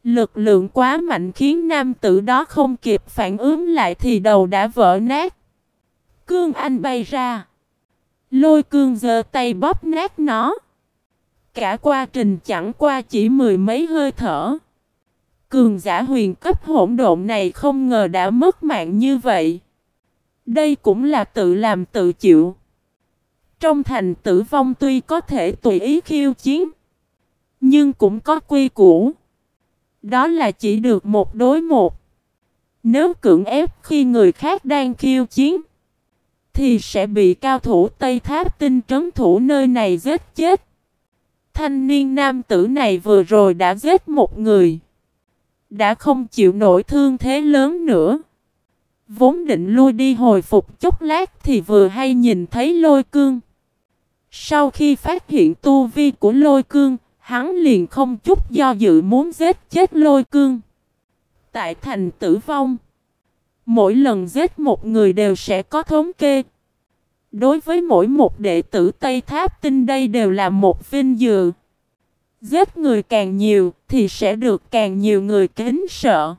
Lực lượng quá mạnh khiến nam tử đó không kịp phản ứng lại thì đầu đã vỡ nát. Cương Anh bay ra. Lôi cương giơ tay bóp nát nó. Cả quá trình chẳng qua chỉ mười mấy hơi thở. Cường giả huyền cấp hỗn độn này không ngờ đã mất mạng như vậy. Đây cũng là tự làm tự chịu. Trong thành tử vong tuy có thể tùy ý khiêu chiến. Nhưng cũng có quy củ. Đó là chỉ được một đối một. Nếu cưỡng ép khi người khác đang khiêu chiến. Thì sẽ bị cao thủ Tây Tháp tinh trấn thủ nơi này giết chết. Thanh niên nam tử này vừa rồi đã giết một người đã không chịu nổi thương thế lớn nữa. Vốn định lui đi hồi phục chốc lát thì vừa hay nhìn thấy lôi cương. Sau khi phát hiện tu vi của lôi cương, hắn liền không chút do dự muốn giết chết lôi cương. Tại thành tử vong, mỗi lần giết một người đều sẽ có thống kê. Đối với mỗi một đệ tử Tây Tháp tinh đây đều là một vinh dự. Giết người càng nhiều thì sẽ được càng nhiều người kính sợ.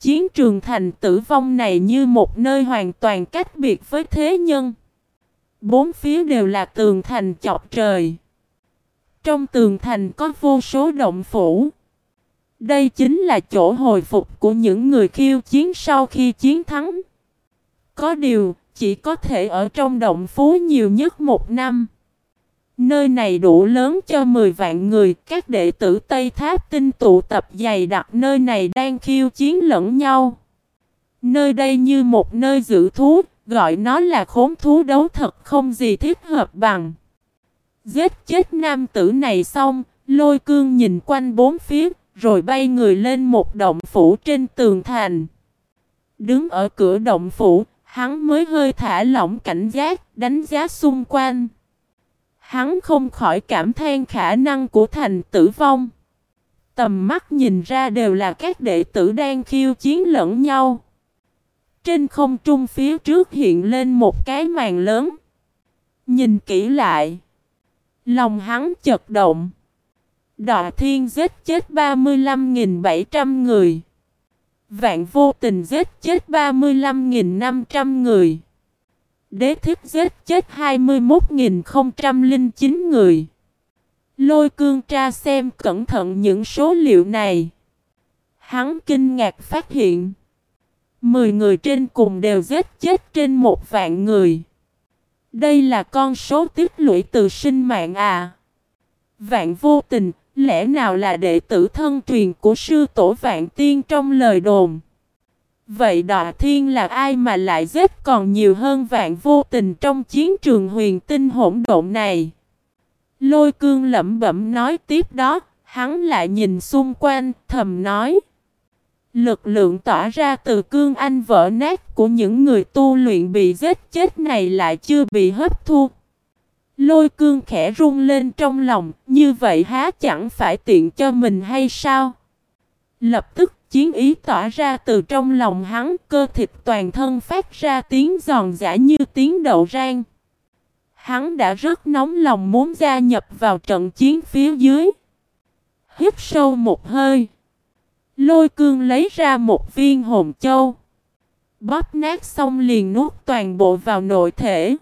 Chiến trường thành tử vong này như một nơi hoàn toàn cách biệt với thế nhân. Bốn phía đều là tường thành chọc trời. Trong tường thành có vô số động phủ. Đây chính là chỗ hồi phục của những người khiêu chiến sau khi chiến thắng. Có điều, chỉ có thể ở trong động phủ nhiều nhất một năm. Nơi này đủ lớn cho 10 vạn người, các đệ tử Tây Tháp tinh tụ tập dày đặc nơi này đang khiêu chiến lẫn nhau. Nơi đây như một nơi giữ thú, gọi nó là khốn thú đấu thật không gì thích hợp bằng. Giết chết nam tử này xong, lôi cương nhìn quanh bốn phía, rồi bay người lên một động phủ trên tường thành. Đứng ở cửa động phủ, hắn mới hơi thả lỏng cảnh giác, đánh giá xung quanh. Hắn không khỏi cảm than khả năng của thành tử vong. Tầm mắt nhìn ra đều là các đệ tử đang khiêu chiến lẫn nhau. Trên không trung phía trước hiện lên một cái màn lớn. Nhìn kỹ lại. Lòng hắn chật động. Đọa thiên giết chết 35.700 người. Vạn vô tình giết chết 35.500 người. Đế thích giết chết 21.009 người. Lôi cương tra xem cẩn thận những số liệu này. Hắn kinh ngạc phát hiện. 10 người trên cùng đều giết chết trên một vạn người. Đây là con số tiết lũy từ sinh mạng à. Vạn vô tình, lẽ nào là đệ tử thân truyền của sư tổ vạn tiên trong lời đồn. Vậy đọa thiên là ai mà lại giết còn nhiều hơn vạn vô tình trong chiến trường huyền tinh hỗn độn này? Lôi cương lẩm bẩm nói tiếp đó, hắn lại nhìn xung quanh, thầm nói. Lực lượng tỏa ra từ cương anh vỡ nát của những người tu luyện bị giết chết này lại chưa bị hấp thu. Lôi cương khẽ rung lên trong lòng, như vậy há chẳng phải tiện cho mình hay sao? Lập tức chiến ý tỏa ra từ trong lòng hắn, cơ thịt toàn thân phát ra tiếng giòn giả như tiếng đậu rang. Hắn đã rất nóng lòng muốn gia nhập vào trận chiến phía dưới. Hít sâu một hơi. Lôi cương lấy ra một viên hồn châu. Bóp nát xong liền nuốt toàn bộ vào nội thể.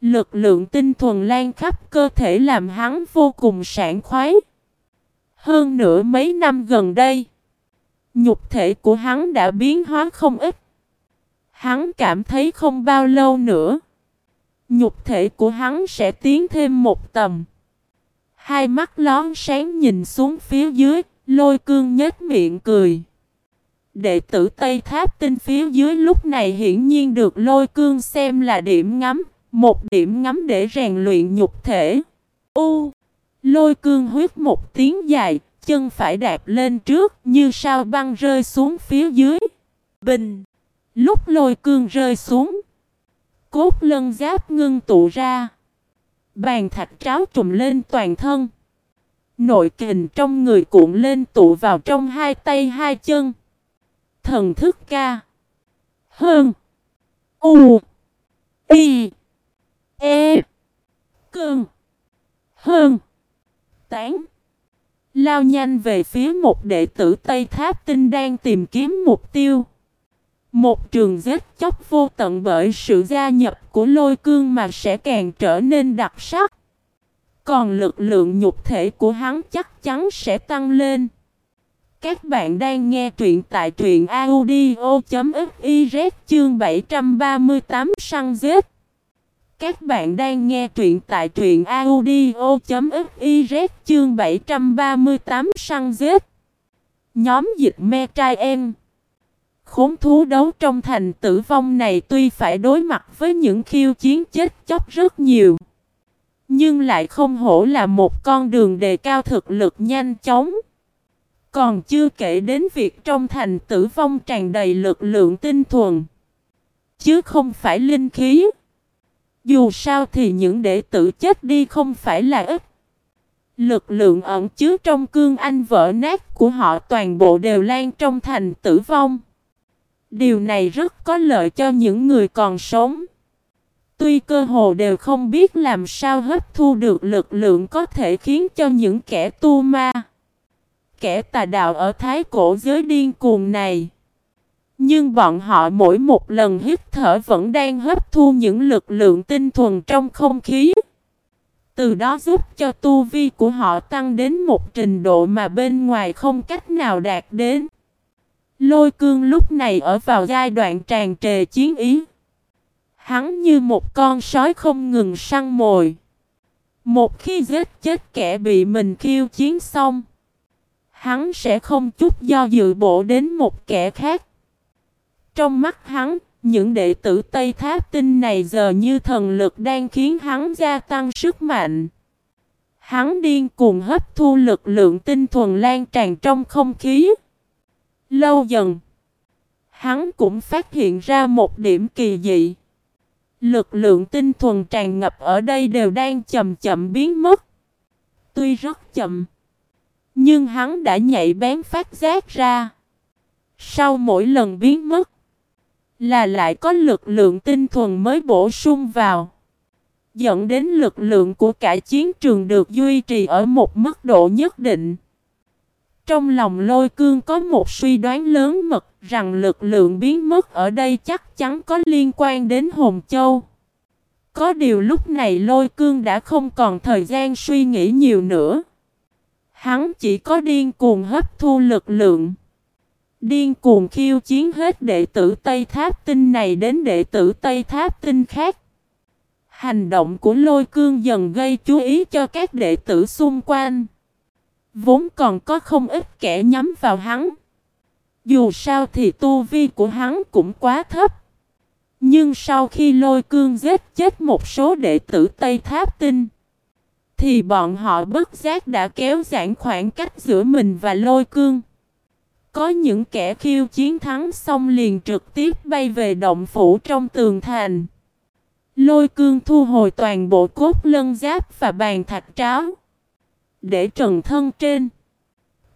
Lực lượng tinh thuần lan khắp cơ thể làm hắn vô cùng sảng khoái. Hơn nữa mấy năm gần đây, nhục thể của hắn đã biến hóa không ít. Hắn cảm thấy không bao lâu nữa, nhục thể của hắn sẽ tiến thêm một tầm. Hai mắt lón sáng nhìn xuống phía dưới, lôi cương nhếch miệng cười. Đệ tử Tây Tháp tinh phía dưới lúc này hiển nhiên được lôi cương xem là điểm ngắm, một điểm ngắm để rèn luyện nhục thể. U. Lôi cương huyết một tiếng dài, chân phải đạp lên trước như sao băng rơi xuống phía dưới. Bình. Lúc lôi cương rơi xuống. Cốt lân giáp ngưng tụ ra. Bàn thạch tráo trùm lên toàn thân. Nội kình trong người cuộn lên tụ vào trong hai tay hai chân. Thần thức ca. Hơn. U. Y. E. Cơn. Hơn. Tán. Lao nhanh về phía một đệ tử Tây Tháp Tinh đang tìm kiếm mục tiêu. Một trường giết chóc vô tận bởi sự gia nhập của lôi cương mà sẽ càng trở nên đặc sắc. Còn lực lượng nhục thể của hắn chắc chắn sẽ tăng lên. Các bạn đang nghe truyện tại truyện audio.fiz chương 738 săn giết. Các bạn đang nghe truyện tại truyện audio.fiz chương 738 săn giết. Nhóm dịch me trai em. Khốn thú đấu trong thành tử vong này tuy phải đối mặt với những khiêu chiến chết chóc rất nhiều. Nhưng lại không hổ là một con đường đề cao thực lực nhanh chóng. Còn chưa kể đến việc trong thành tử vong tràn đầy lực lượng tinh thuần. Chứ không phải linh khí. Dù sao thì những đệ tử chết đi không phải là ít. Lực lượng ẩn chứa trong cương anh vỡ nát của họ toàn bộ đều lan trong thành tử vong. Điều này rất có lợi cho những người còn sống. Tuy cơ hồ đều không biết làm sao hấp thu được lực lượng có thể khiến cho những kẻ tu ma, kẻ tà đạo ở thái cổ giới điên cuồng này. Nhưng bọn họ mỗi một lần hít thở vẫn đang hấp thu những lực lượng tinh thuần trong không khí. Từ đó giúp cho tu vi của họ tăng đến một trình độ mà bên ngoài không cách nào đạt đến. Lôi cương lúc này ở vào giai đoạn tràn trề chiến ý. Hắn như một con sói không ngừng săn mồi. Một khi giết chết kẻ bị mình khiêu chiến xong, hắn sẽ không chút do dự bộ đến một kẻ khác. Trong mắt hắn, những đệ tử Tây Tháp Tinh này giờ như thần lực đang khiến hắn gia tăng sức mạnh. Hắn điên cuồng hấp thu lực lượng tinh thuần lan tràn trong không khí. Lâu dần, hắn cũng phát hiện ra một điểm kỳ dị. Lực lượng tinh thuần tràn ngập ở đây đều đang chậm chậm biến mất. Tuy rất chậm, nhưng hắn đã nhạy bén phát giác ra. Sau mỗi lần biến mất, là lại có lực lượng tinh thuần mới bổ sung vào. Dẫn đến lực lượng của cả chiến trường được duy trì ở một mức độ nhất định. Trong lòng lôi cương có một suy đoán lớn mật rằng lực lượng biến mất ở đây chắc chắn có liên quan đến hồn châu. Có điều lúc này lôi cương đã không còn thời gian suy nghĩ nhiều nữa. Hắn chỉ có điên cuồng hấp thu lực lượng. Điên cuồng khiêu chiến hết đệ tử Tây Tháp Tinh này đến đệ tử Tây Tháp Tinh khác. Hành động của lôi cương dần gây chú ý cho các đệ tử xung quanh. Vốn còn có không ít kẻ nhắm vào hắn. Dù sao thì tu vi của hắn cũng quá thấp. Nhưng sau khi lôi cương giết chết một số đệ tử Tây Tháp Tinh, thì bọn họ bất giác đã kéo giãn khoảng cách giữa mình và lôi cương. Có những kẻ khiêu chiến thắng xong liền trực tiếp bay về động phủ trong tường thành. Lôi cương thu hồi toàn bộ cốt lân giáp và bàn thạch tráo. Để trần thân trên.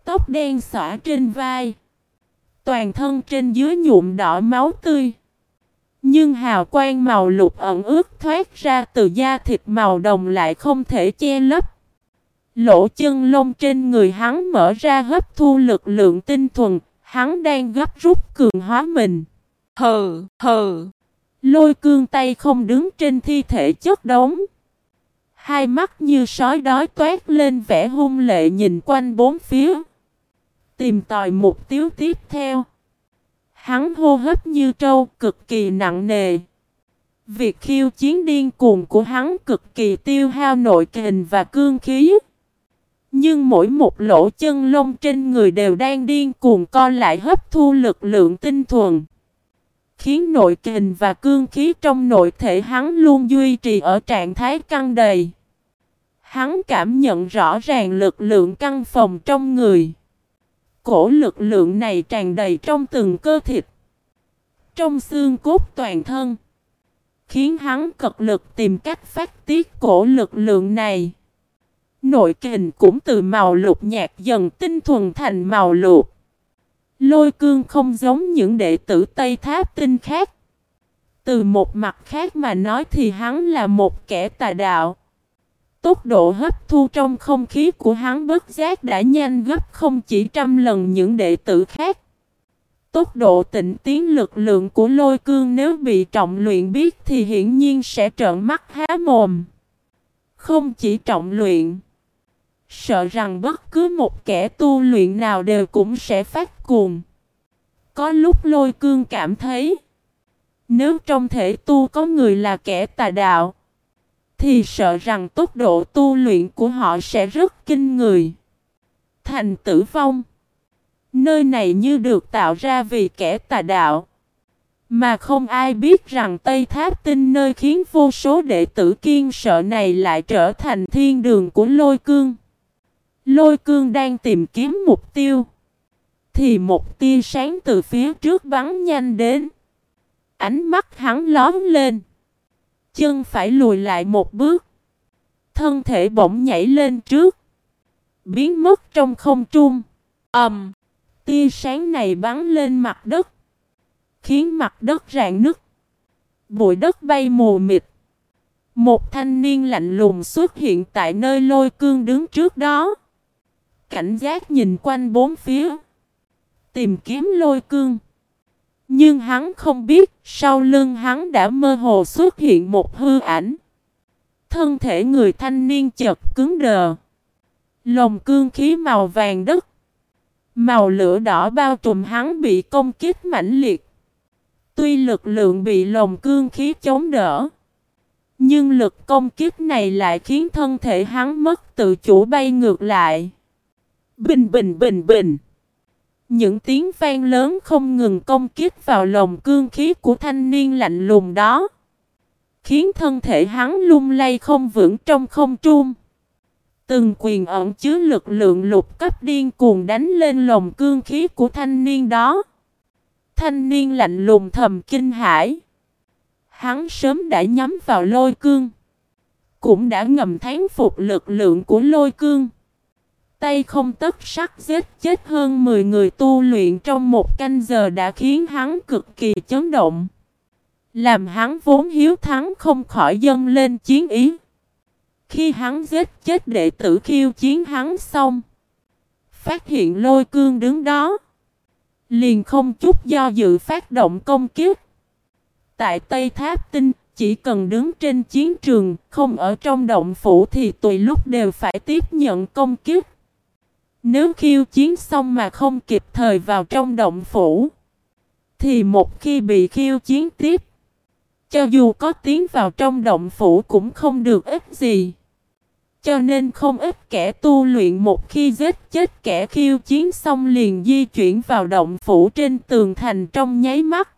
Tóc đen xõa trên vai. Toàn thân trên dưới nhuộm đỏ máu tươi. Nhưng hào quang màu lục ẩn ướt thoát ra từ da thịt màu đồng lại không thể che lấp. Lỗ chân lông trên người hắn mở ra hấp thu lực lượng tinh thuần, hắn đang gấp rút cường hóa mình. Hừ, hừ. Lôi cương tay không đứng trên thi thể chất đống. Hai mắt như sói đói toát lên vẻ hung lệ nhìn quanh bốn phía. Tìm tòi mục tiêu tiếp theo. Hắn hô hấp như trâu cực kỳ nặng nề. Việc khiêu chiến điên cuồng của hắn cực kỳ tiêu hao nội kình và cương khí. Nhưng mỗi một lỗ chân lông trên người đều đang điên cuồng co lại hấp thu lực lượng tinh thuần. Khiến nội kình và cương khí trong nội thể hắn luôn duy trì ở trạng thái căng đầy. Hắn cảm nhận rõ ràng lực lượng căng phòng trong người. Cổ lực lượng này tràn đầy trong từng cơ thịt. Trong xương cốt toàn thân. Khiến hắn cực lực tìm cách phát tiết cổ lực lượng này. Nội kình cũng từ màu lục nhạt dần tinh thuần thành màu lục. Lôi cương không giống những đệ tử Tây Tháp tinh khác. Từ một mặt khác mà nói thì hắn là một kẻ tà đạo. Tốc độ hấp thu trong không khí của hắn bất giác đã nhanh gấp không chỉ trăm lần những đệ tử khác. Tốc độ tịnh tiến lực lượng của lôi cương nếu bị trọng luyện biết thì hiển nhiên sẽ trợn mắt há mồm. Không chỉ trọng luyện. Sợ rằng bất cứ một kẻ tu luyện nào đều cũng sẽ phát cuồng. Có lúc lôi cương cảm thấy. Nếu trong thể tu có người là kẻ tà đạo. Thì sợ rằng tốc độ tu luyện của họ sẽ rất kinh người. Thành tử vong. Nơi này như được tạo ra vì kẻ tà đạo. Mà không ai biết rằng Tây Tháp Tinh nơi khiến vô số đệ tử kiên sợ này lại trở thành thiên đường của lôi cương. Lôi cương đang tìm kiếm mục tiêu. Thì một tia sáng từ phía trước bắn nhanh đến. Ánh mắt hắn lóm lên. Chân phải lùi lại một bước. Thân thể bỗng nhảy lên trước. Biến mất trong không trung. ầm, um, Tia sáng này bắn lên mặt đất. Khiến mặt đất rạn nứt. Bụi đất bay mù mịt. Một thanh niên lạnh lùng xuất hiện tại nơi lôi cương đứng trước đó. Cảnh giác nhìn quanh bốn phía. Tìm kiếm lôi cương. Nhưng hắn không biết, sau lưng hắn đã mơ hồ xuất hiện một hư ảnh. Thân thể người thanh niên chật cứng đờ. Lồng cương khí màu vàng đất. Màu lửa đỏ bao trùm hắn bị công kích mãnh liệt. Tuy lực lượng bị lồng cương khí chống đỡ. Nhưng lực công kích này lại khiến thân thể hắn mất tự chủ bay ngược lại. Bình bình bình bình. Những tiếng vang lớn không ngừng công kích vào lồng cương khí của thanh niên lạnh lùng đó. Khiến thân thể hắn lung lay không vững trong không trung. Từng quyền ẩn chứa lực lượng lục cấp điên cuồng đánh lên lồng cương khí của thanh niên đó. Thanh niên lạnh lùng thầm kinh hãi. Hắn sớm đã nhắm vào lôi cương. Cũng đã ngầm thán phục lực lượng của lôi cương. Tay không tất sắc giết chết hơn 10 người tu luyện trong một canh giờ đã khiến hắn cực kỳ chấn động. Làm hắn vốn hiếu thắng không khỏi dâng lên chiến ý. Khi hắn giết chết đệ tử khiêu chiến hắn xong. Phát hiện lôi cương đứng đó. Liền không chút do dự phát động công kiếp. Tại Tây Tháp Tinh, chỉ cần đứng trên chiến trường, không ở trong động phủ thì tùy lúc đều phải tiếp nhận công kiếp. Nếu khiêu chiến xong mà không kịp thời vào trong động phủ, thì một khi bị khiêu chiến tiếp, cho dù có tiến vào trong động phủ cũng không được ít gì. Cho nên không ít kẻ tu luyện một khi giết chết kẻ khiêu chiến xong liền di chuyển vào động phủ trên tường thành trong nháy mắt.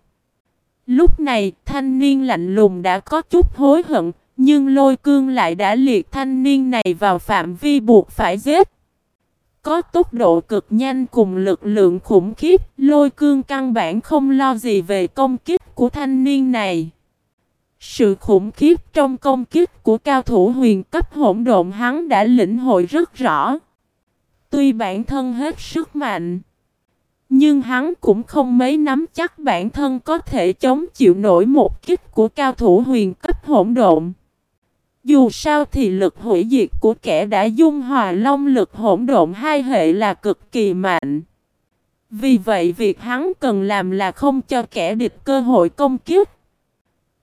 Lúc này thanh niên lạnh lùng đã có chút hối hận, Nhưng lôi cương lại đã liệt thanh niên này vào phạm vi buộc phải giết. Có tốc độ cực nhanh cùng lực lượng khủng khiếp, lôi cương căn bản không lo gì về công kích của thanh niên này. Sự khủng khiếp trong công kích của cao thủ huyền cấp hỗn độn hắn đã lĩnh hội rất rõ. Tuy bản thân hết sức mạnh, nhưng hắn cũng không mấy nắm chắc bản thân có thể chống chịu nổi một kích của cao thủ huyền cấp hỗn độn. Dù sao thì lực hủy diệt của kẻ đã dung hòa long lực hỗn độn hai hệ là cực kỳ mạnh. Vì vậy việc hắn cần làm là không cho kẻ địch cơ hội công kiếp.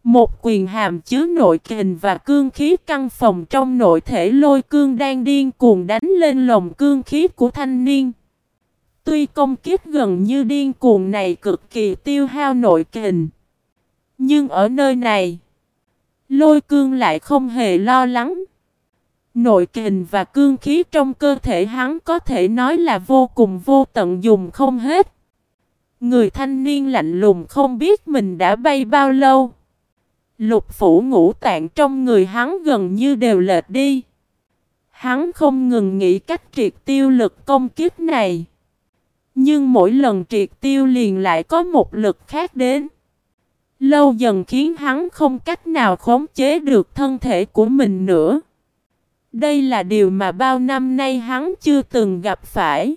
Một quyền hàm chứa nội kình và cương khí căng phòng trong nội thể lôi cương đang điên cuồng đánh lên lồng cương khí của thanh niên. Tuy công kiếp gần như điên cuồng này cực kỳ tiêu hao nội kình. Nhưng ở nơi này, lôi cương lại không hề lo lắng. Nội kình và cương khí trong cơ thể hắn có thể nói là vô cùng vô tận dùng không hết. Người thanh niên lạnh lùng không biết mình đã bay bao lâu. Lục phủ ngũ tạng trong người hắn gần như đều lệch đi. Hắn không ngừng nghĩ cách triệt tiêu lực công kiếp này. Nhưng mỗi lần triệt tiêu liền lại có một lực khác đến. Lâu dần khiến hắn không cách nào khống chế được thân thể của mình nữa. Đây là điều mà bao năm nay hắn chưa từng gặp phải.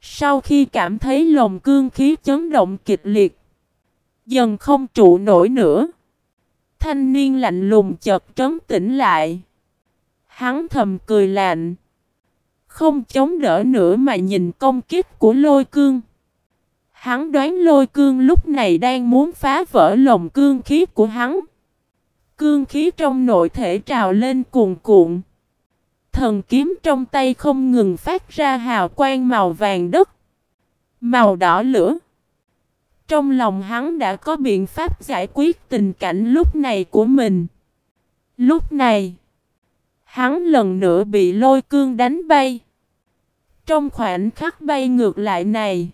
Sau khi cảm thấy lồng cương khí chấn động kịch liệt, dần không trụ nổi nữa. Thanh niên lạnh lùng chợt trấn tĩnh lại. Hắn thầm cười lạnh. Không chống đỡ nữa mà nhìn công kích của lôi cương. Hắn đoán lôi cương lúc này đang muốn phá vỡ lồng cương khí của hắn. Cương khí trong nội thể trào lên cuồn cuộn. Thần kiếm trong tay không ngừng phát ra hào quang màu vàng đất. Màu đỏ lửa. Trong lòng hắn đã có biện pháp giải quyết tình cảnh lúc này của mình. Lúc này, hắn lần nữa bị lôi cương đánh bay. Trong khoảnh khắc bay ngược lại này,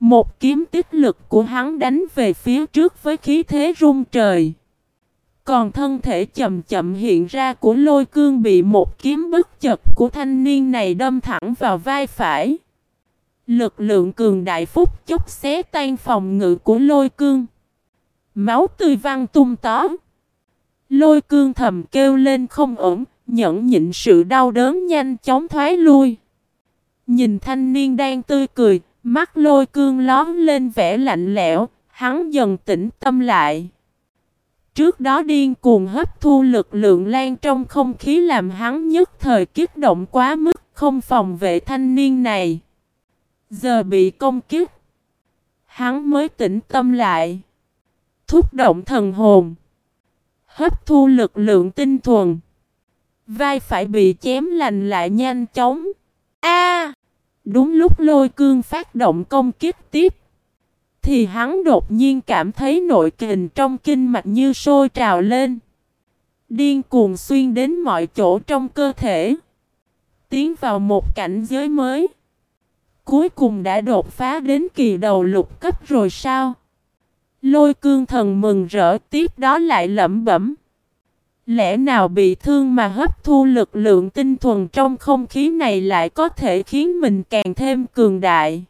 một kiếm tích lực của hắn đánh về phía trước với khí thế rung trời. Còn thân thể chậm chậm hiện ra của lôi cương bị một kiếm bất chật của thanh niên này đâm thẳng vào vai phải. Lực lượng cường đại phúc chốc xé tan phòng ngự của lôi cương. Máu tươi văng tung tó. Lôi cương thầm kêu lên không ổn, nhẫn nhịn sự đau đớn nhanh chóng thoái lui. Nhìn thanh niên đang tươi cười, mắt lôi cương lón lên vẻ lạnh lẽo, hắn dần tĩnh tâm lại. Trước đó điên cuồng hấp thu lực lượng lan trong không khí làm hắn nhất thời kích động quá mức không phòng vệ thanh niên này. Giờ bị công kích. Hắn mới tỉnh tâm lại. Thúc động thần hồn. Hấp thu lực lượng tinh thuần. Vai phải bị chém lành lại nhanh chóng. A! Đúng lúc lôi cương phát động công kích tiếp. Thì hắn đột nhiên cảm thấy nội kình trong kinh mạch như sôi trào lên. Điên cuồng xuyên đến mọi chỗ trong cơ thể. Tiến vào một cảnh giới mới. Cuối cùng đã đột phá đến kỳ đầu lục cấp rồi sao? Lôi cương thần mừng rỡ, tiếp đó lại lẩm bẩm. Lẽ nào bị thương mà hấp thu lực lượng tinh thuần trong không khí này lại có thể khiến mình càng thêm cường đại?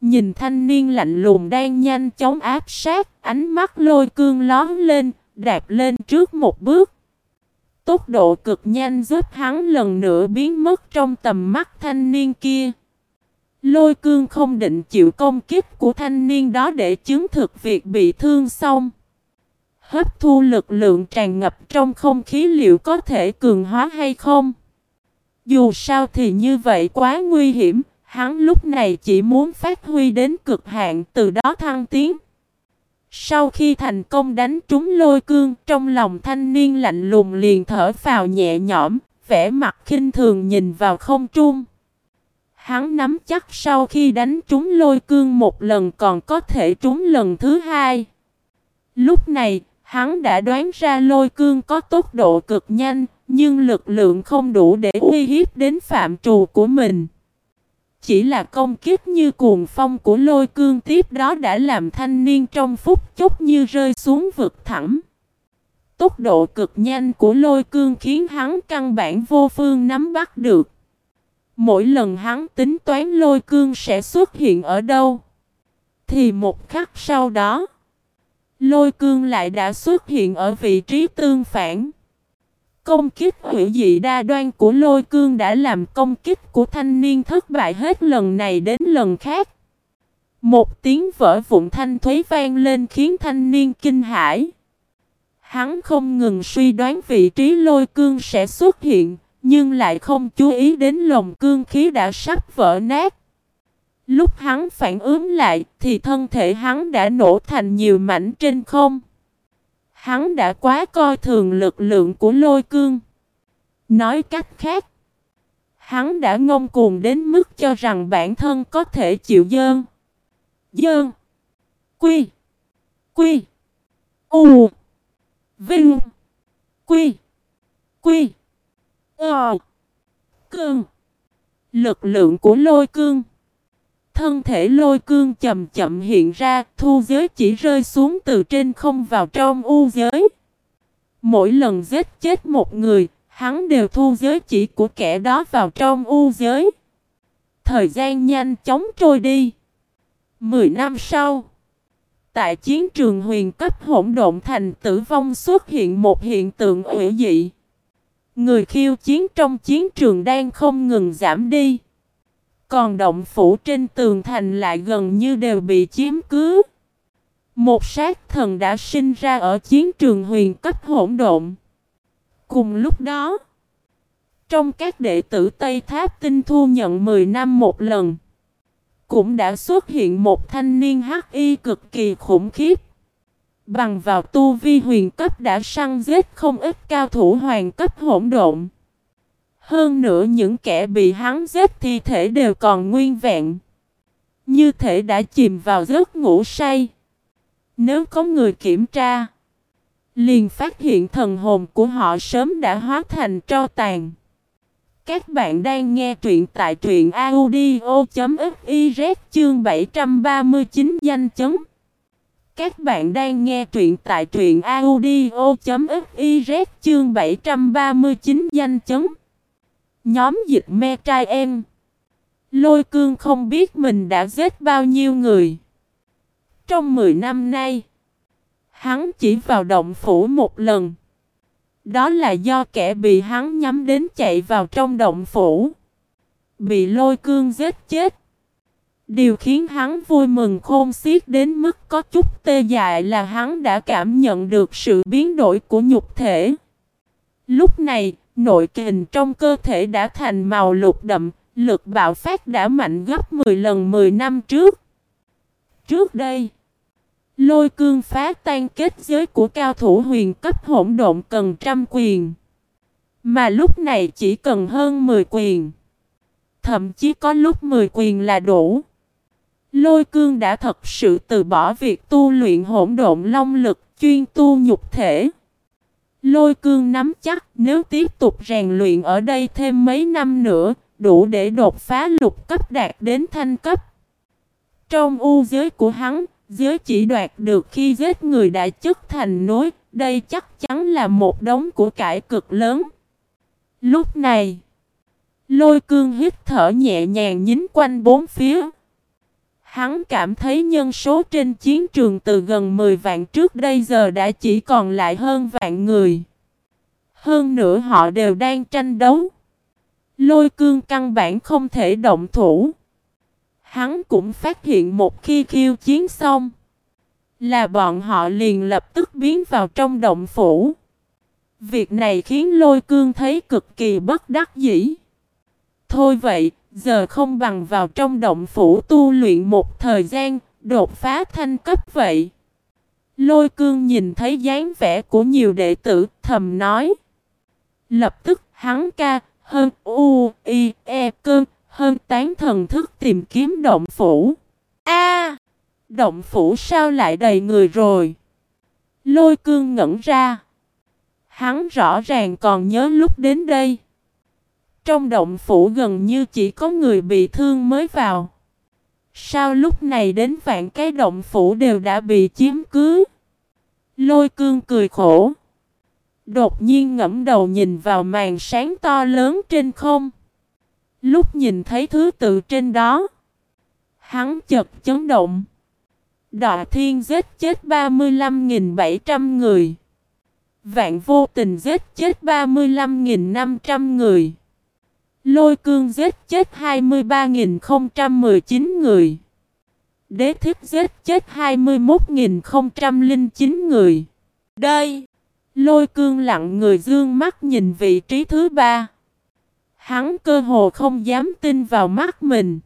Nhìn thanh niên lạnh lùng đang nhanh chóng áp sát, ánh mắt lôi cương lón lên, đạp lên trước một bước. Tốc độ cực nhanh giúp hắn lần nữa biến mất trong tầm mắt thanh niên kia. Lôi cương không định chịu công kích của thanh niên đó để chứng thực việc bị thương xong. Hấp thu lực lượng tràn ngập trong không khí liệu có thể cường hóa hay không? Dù sao thì như vậy quá nguy hiểm, hắn lúc này chỉ muốn phát huy đến cực hạn từ đó thăng tiến. Sau khi thành công đánh trúng lôi cương, trong lòng thanh niên lạnh lùng liền thở phào nhẹ nhõm, vẻ mặt khinh thường nhìn vào không trung. Hắn nắm chắc sau khi đánh trúng lôi cương một lần còn có thể trúng lần thứ hai. Lúc này, hắn đã đoán ra lôi cương có tốc độ cực nhanh, nhưng lực lượng không đủ để uy hiếp đến phạm trù của mình. Chỉ là công kích như cuồng phong của lôi cương tiếp đó đã làm thanh niên trong phút chốc như rơi xuống vực thẳm. tốc độ cực nhanh của lôi cương khiến hắn căn bản vô phương nắm bắt được. Mỗi lần hắn tính toán lôi cương sẽ xuất hiện ở đâu. Thì một khắc sau đó, lôi cương lại đã xuất hiện ở vị trí tương phản. Công kích hủy dị đa đoan của lôi cương đã làm công kích của thanh niên thất bại hết lần này đến lần khác. Một tiếng vỡ vụn thanh thuế vang lên khiến thanh niên kinh hãi. Hắn không ngừng suy đoán vị trí lôi cương sẽ xuất hiện, nhưng lại không chú ý đến lồng cương khí đã sắp vỡ nát. Lúc hắn phản ứng lại thì thân thể hắn đã nổ thành nhiều mảnh trên không. Hắn đã quá coi thường lực lượng của lôi cương. Nói cách khác, hắn đã ngông cuồng đến mức cho rằng bản thân có thể chịu dơn. Dơn. Quy. Quy. U. Vinh. Quy. Quy. Ờ. Cương. Lực lượng của lôi cương. Thân thể lôi cương chậm chậm hiện ra, thu giới chỉ rơi xuống từ trên không vào trong u giới. Mỗi lần giết chết một người, hắn đều thu giới chỉ của kẻ đó vào trong u giới. Thời gian nhanh chóng trôi đi. Mười năm sau, tại chiến trường huyền cấp hỗn độn thành tử vong xuất hiện một hiện tượng ủy dị. Người khiêu chiến trong chiến trường đang không ngừng giảm đi. Còn động phủ trên tường thành lại gần như đều bị chiếm cứ. Một sát thần đã sinh ra ở chiến trường huyền cấp hỗn độn. Cùng lúc đó, trong các đệ tử Tây Tháp Tinh thu nhận 10 năm một lần, cũng đã xuất hiện một thanh niên hắc y cực kỳ khủng khiếp. Bằng vào tu vi huyền cấp đã săn giết không ít cao thủ hoàng cấp hỗn độn. Hơn nữa những kẻ bị hắn giết thi thể đều còn nguyên vẹn. Như thể đã chìm vào giấc ngủ say. Nếu có người kiểm tra, liền phát hiện thần hồn của họ sớm đã hóa thành tro tàn. Các bạn đang nghe truyện tại truyện audio.fiz chương 739 danh chấm. Các bạn đang nghe truyện tại truyện audio.fiz chương 739 danh chấm. Nhóm dịch me trai em. Lôi cương không biết mình đã giết bao nhiêu người. Trong 10 năm nay, hắn chỉ vào động phủ một lần. Đó là do kẻ bị hắn nhắm đến chạy vào trong động phủ. Bị lôi cương giết chết. Điều khiến hắn vui mừng khôn xiết đến mức có chút tê dại là hắn đã cảm nhận được sự biến đổi của nhục thể. Lúc này, nội kình trong cơ thể đã thành màu lục đậm, lực bạo phát đã mạnh gấp 10 lần 10 năm trước. Trước đây, lôi cương phá tan kết giới của cao thủ huyền cấp hỗn độn cần trăm quyền. Mà lúc này chỉ cần hơn 10 quyền. Thậm chí có lúc 10 quyền là đủ. Lôi cương đã thật sự từ bỏ việc tu luyện hỗn độn long lực chuyên tu nhục thể. Lôi cương nắm chắc nếu tiếp tục rèn luyện ở đây thêm mấy năm nữa, đủ để đột phá lục cấp đạt đến thanh cấp. Trong u giới của hắn, giới chỉ đoạt được khi giết người đã chất thành nối, đây chắc chắn là một đống của cải cực lớn. Lúc này, lôi cương hít thở nhẹ nhàng nhính quanh bốn phía. Hắn cảm thấy nhân số trên chiến trường từ gần 10 vạn trước đây giờ đã chỉ còn lại hơn vạn người. Hơn nữa họ đều đang tranh đấu. Lôi cương căn bản không thể động thủ. Hắn cũng phát hiện một khi khiêu chiến xong. Là bọn họ liền lập tức biến vào trong động phủ. Việc này khiến lôi cương thấy cực kỳ bất đắc dĩ. Thôi vậy, Giờ không bằng vào trong động phủ tu luyện một thời gian, đột phá thanh cấp vậy. Lôi cương nhìn thấy dáng vẻ của nhiều đệ tử, thầm nói. Lập tức hắn ca, hơn u, i, e cơn, hơn tán thần thức tìm kiếm động phủ. A, động phủ sao lại đầy người rồi? Lôi cương ngẩn ra. Hắn rõ ràng còn nhớ lúc đến đây. Trong động phủ gần như chỉ có người bị thương mới vào. Sao lúc này đến vạn cái động phủ đều đã bị chiếm cứ? Lôi cương cười khổ. Đột nhiên ngẫm đầu nhìn vào màn sáng to lớn trên không. Lúc nhìn thấy thứ tự trên đó, hắn chợt chấn động. Đọa thiên giết chết 35.700 người. Vạn vô tình giết chết 35.500 người. Lôi cương giết chết 23.019 người. Đế thích giết chết 21.009 người. Đây! Lôi cương lặng người dương mắt nhìn vị trí thứ ba. Hắn cơ hồ không dám tin vào mắt mình.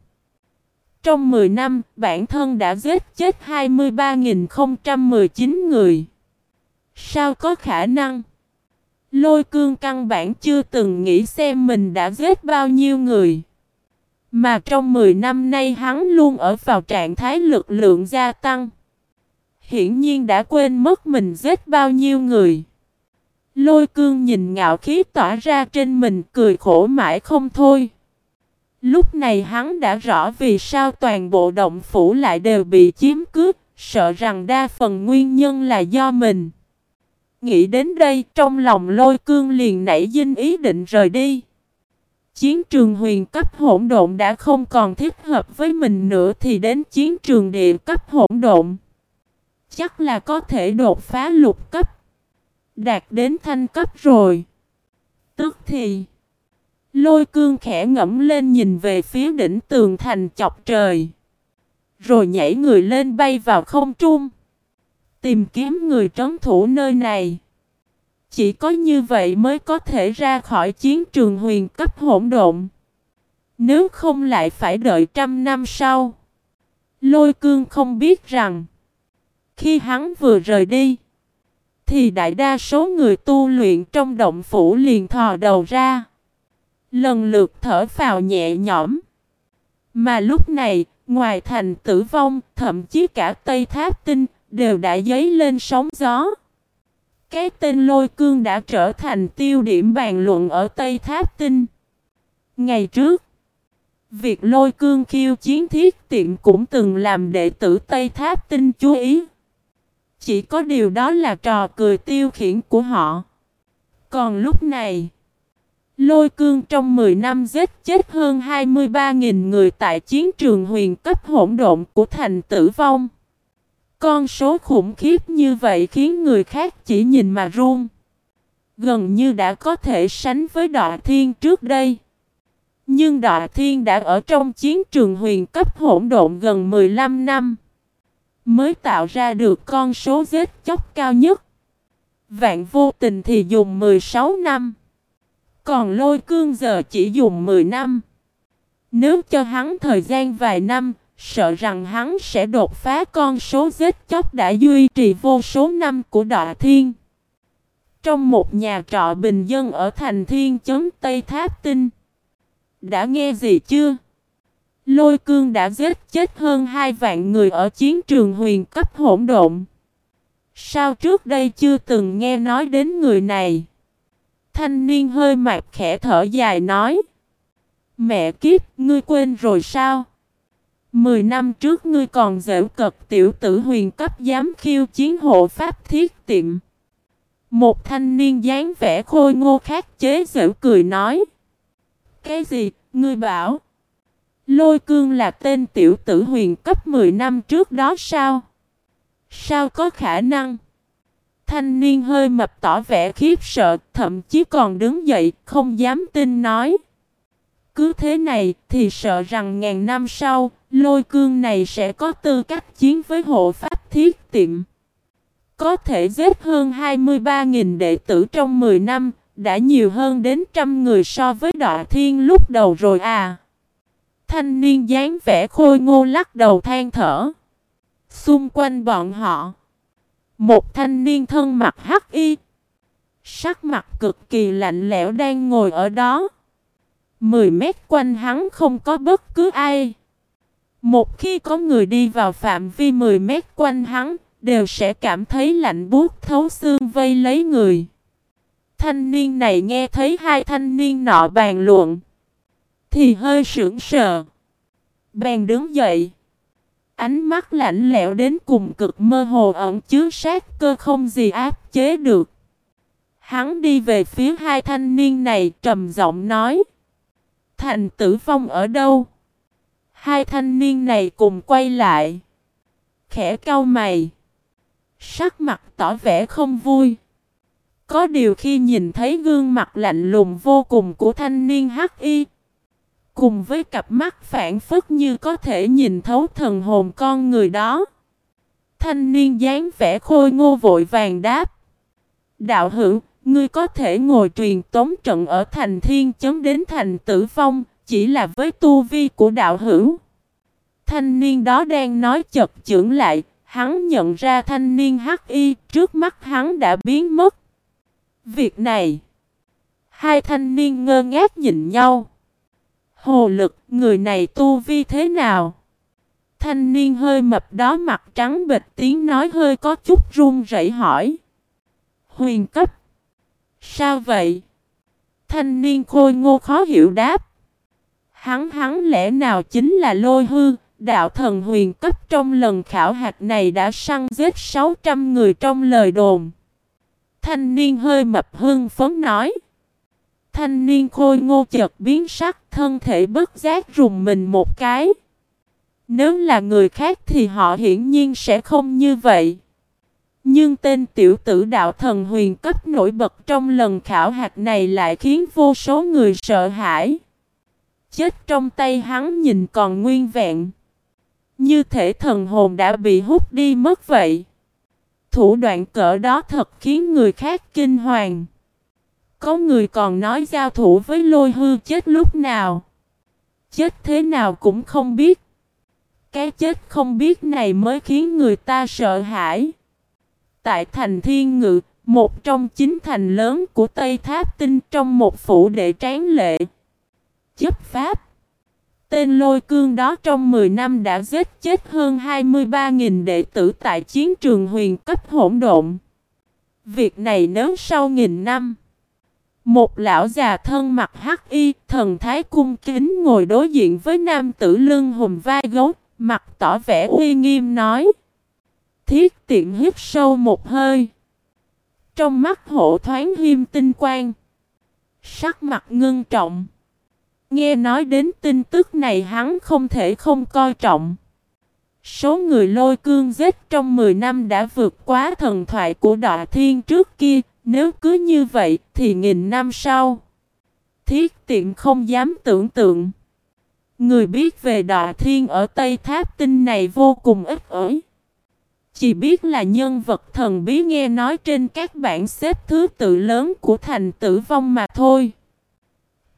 Trong 10 năm, bản thân đã giết chết 23.019 người. Sao có khả năng? Lôi cương căn bản chưa từng nghĩ xem mình đã giết bao nhiêu người. Mà trong 10 năm nay hắn luôn ở vào trạng thái lực lượng gia tăng. Hiển nhiên đã quên mất mình giết bao nhiêu người. Lôi cương nhìn ngạo khí tỏa ra trên mình cười khổ mãi không thôi. Lúc này hắn đã rõ vì sao toàn bộ động phủ lại đều bị chiếm cướp, sợ rằng đa phần nguyên nhân là do mình. Nghĩ đến đây, trong lòng lôi cương liền nảy dinh ý định rời đi. Chiến trường huyền cấp hỗn độn đã không còn thích hợp với mình nữa thì đến chiến trường địa cấp hỗn độn. Chắc là có thể đột phá lục cấp. Đạt đến thanh cấp rồi. Tức thì. Lôi cương khẽ ngẫm lên nhìn về phía đỉnh tường thành chọc trời. Rồi nhảy người lên bay vào không trung. Tìm kiếm người trấn thủ nơi này. Chỉ có như vậy mới có thể ra khỏi chiến trường huyền cấp hỗn độn. Nếu không lại phải đợi trăm năm sau. Lôi cương không biết rằng. Khi hắn vừa rời đi. Thì đại đa số người tu luyện trong động phủ liền thò đầu ra. Lần lượt thở phào nhẹ nhõm. Mà lúc này, ngoài thành tử vong, thậm chí cả Tây Tháp Tinh, đều đã dấy lên sóng gió. Cái tên lôi cương đã trở thành tiêu điểm bàn luận ở Tây Tháp Tinh. Ngày trước, việc lôi cương khiêu chiến thiết tiệm cũng từng làm đệ tử Tây Tháp Tinh chú ý. Chỉ có điều đó là trò cười tiêu khiển của họ. Còn lúc này, lôi cương trong 10 năm giết chết hơn 23.000 người tại chiến trường huyền cấp hỗn độn của thành tử vong. Con số khủng khiếp như vậy khiến người khác chỉ nhìn mà run. Gần như đã có thể sánh với đọa thiên trước đây. Nhưng đọa thiên đã ở trong chiến trường huyền cấp hỗn độn gần 15 năm. Mới tạo ra được con số giết chóc cao nhất. Vạn vô tình thì dùng 16 năm. Còn lôi cương giờ chỉ dùng 10 năm. Nếu cho hắn thời gian vài năm, sợ rằng hắn sẽ đột phá con số giết chóc đã duy trì vô số năm của đọa thiên. Trong một nhà trọ bình dân ở thành thiên chấn Tây Tháp Tinh. Đã nghe gì chưa? Lôi cương đã giết chết hơn hai vạn người ở chiến trường huyền cấp hỗn độn. Sao trước đây chưa từng nghe nói đến người này? Thanh niên hơi mạc khẽ thở dài nói. Mẹ kiếp, ngươi quên rồi sao? Mười năm trước ngươi còn dễu cật tiểu tử huyền cấp dám khiêu chiến hộ pháp thiết tiệm. Một thanh niên dáng vẻ khôi ngô khác chế giễu cười nói. Cái gì, ngươi bảo? Lôi cương là tên tiểu tử huyền cấp 10 năm trước đó sao? Sao có khả năng? Thanh niên hơi mập tỏ vẻ khiếp sợ, thậm chí còn đứng dậy, không dám tin nói. Cứ thế này thì sợ rằng ngàn năm sau, lôi cương này sẽ có tư cách chiến với hộ pháp thiết tiệm. Có thể giết hơn 23.000 đệ tử trong 10 năm, đã nhiều hơn đến trăm người so với đọa thiên lúc đầu rồi à. Thanh niên dáng vẻ khôi ngô lắc đầu than thở. Xung quanh bọn họ, một thanh niên thân mặt hắc y, sắc mặt cực kỳ lạnh lẽo đang ngồi ở đó. Mười mét quanh hắn không có bất cứ ai. Một khi có người đi vào phạm vi 10 mét quanh hắn, đều sẽ cảm thấy lạnh buốt thấu xương vây lấy người. Thanh niên này nghe thấy hai thanh niên nọ bàn luận, thì hơi sững sờ. Bèn đứng dậy. Ánh mắt lạnh lẽo đến cùng cực mơ hồ ẩn chứa sát cơ không gì áp chế được. Hắn đi về phía hai thanh niên này trầm giọng nói. Thành tử vong ở đâu? Hai thanh niên này cùng quay lại. Khẽ cau mày. Sắc mặt tỏ vẻ không vui. Có điều khi nhìn thấy gương mặt lạnh lùng vô cùng của thanh niên hắc y. Cùng với cặp mắt phản phất như có thể nhìn thấu thần hồn con người đó. Thanh niên dáng vẻ khôi ngô vội vàng đáp. Đạo hữu, ngươi có thể ngồi truyền tống trận ở thành thiên chấm đến thành tử vong, chỉ là với tu vi của đạo hữu. Thanh niên đó đang nói chật chưởng lại, hắn nhận ra thanh niên hắc y trước mắt hắn đã biến mất. Việc này, hai thanh niên ngơ ngác nhìn nhau. Hồ lực, người này tu vi thế nào? Thanh niên hơi mập đó mặt trắng bệch tiếng nói hơi có chút run rẩy hỏi. Huyền cấp. Sao vậy? Thanh niên khôi ngô khó hiểu đáp. Hắn hắn lẽ nào chính là lôi hư, đạo thần huyền cấp trong lần khảo hạt này đã săn giết 600 người trong lời đồn. Thanh niên hơi mập hưng phấn nói. Thanh niên khôi ngô chợt biến sắc thân thể bất giác rùng mình một cái. Nếu là người khác thì họ hiển nhiên sẽ không như vậy. Nhưng tên tiểu tử đạo thần huyền cấp nổi bật trong lần khảo hạt này lại khiến vô số người sợ hãi. Chết trong tay hắn nhìn còn nguyên vẹn. Như thể thần hồn đã bị hút đi mất vậy. Thủ đoạn cỡ đó thật khiến người khác kinh hoàng. Có người còn nói giao thủ với lôi hư chết lúc nào. Chết thế nào cũng không biết. Cái chết không biết này mới khiến người ta sợ hãi. Tại thành thiên ngự, một trong chín thành lớn của Tây Tháp Tinh trong một phủ đệ tráng lệ. Chấp pháp Tên lôi cương đó trong 10 năm đã giết chết hơn 23.000 đệ tử tại chiến trường huyền cấp hỗn độn. Việc này nếu sau nghìn năm, một lão già thân mặt hắc y, thần thái cung kính ngồi đối diện với nam tử lưng hùm vai gấu, mặt tỏ vẻ uy nghiêm nói. Thiết tiện hít sâu một hơi. Trong mắt hộ thoáng hiêm tinh quang. Sắc mặt ngưng trọng. Nghe nói đến tin tức này hắn không thể không coi trọng. Số người lôi cương giết trong 10 năm đã vượt quá thần thoại của đọa thiên trước kia, nếu cứ như vậy thì nghìn năm sau. Thiết tiện không dám tưởng tượng. Người biết về đọa thiên ở Tây Tháp Tinh này vô cùng ít ỏi. Chỉ biết là nhân vật thần bí nghe nói trên các bản xếp thứ tự lớn của thành tử vong mà thôi.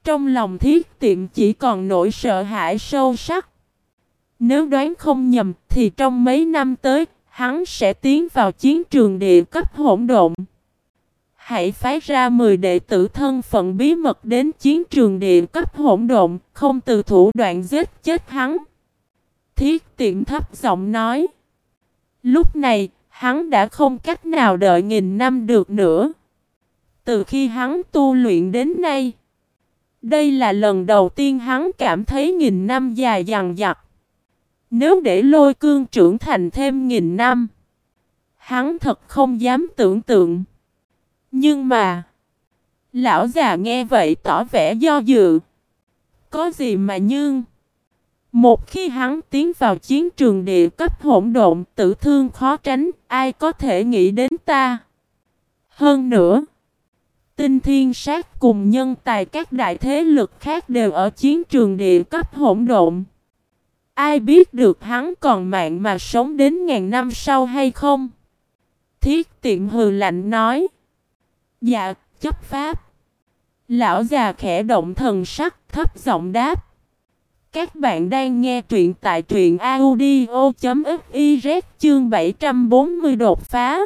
Trong lòng thiết tiệm chỉ còn nỗi sợ hãi sâu sắc. Nếu đoán không nhầm thì trong mấy năm tới, hắn sẽ tiến vào chiến trường địa cấp hỗn độn. Hãy phái ra 10 đệ tử thân phận bí mật đến chiến trường địa cấp hỗn độn, không từ thủ đoạn giết chết hắn. Thiết tiện thấp giọng nói. Lúc này, hắn đã không cách nào đợi nghìn năm được nữa. Từ khi hắn tu luyện đến nay, đây là lần đầu tiên hắn cảm thấy nghìn năm dài dằng dặc. Nếu để lôi cương trưởng thành thêm nghìn năm, hắn thật không dám tưởng tượng. Nhưng mà, lão già nghe vậy tỏ vẻ do dự. Có gì mà nhưng... Một khi hắn tiến vào chiến trường địa cấp hỗn độn, tử thương khó tránh, ai có thể nghĩ đến ta? Hơn nữa, tinh thiên sát cùng nhân tài các đại thế lực khác đều ở chiến trường địa cấp hỗn độn. Ai biết được hắn còn mạng mà sống đến ngàn năm sau hay không? Thiết tiện hừ lạnh nói. Dạ, chấp pháp. Lão già khẽ động thần sắc, thấp giọng đáp. Các bạn đang nghe truyện tại truyện audio.fiz chương 740 đột phá.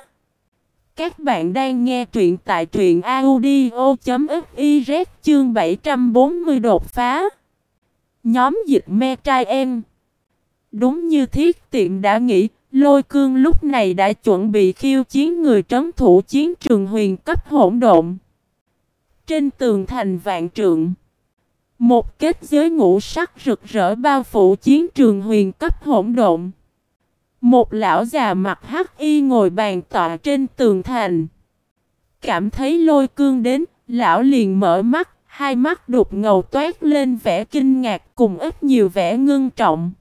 Các bạn đang nghe truyện tại truyện audio.fiz chương 740 đột phá. Nhóm dịch me trai em. Đúng như thiết tiệm đã nghĩ, lôi cương lúc này đã chuẩn bị khiêu chiến người trấn thủ chiến trường huyền cấp hỗn độn. Trên tường thành vạn trượng. Một kết giới ngũ sắc rực rỡ bao phủ chiến trường huyền cấp hỗn độn. Một lão già mặt hắc y ngồi bàn tọa trên tường thành. cảm thấy lôi cương đến, lão liền mở mắt, hai mắt đục ngầu toát lên vẻ kinh ngạc cùng ít nhiều vẻ ngưng trọng.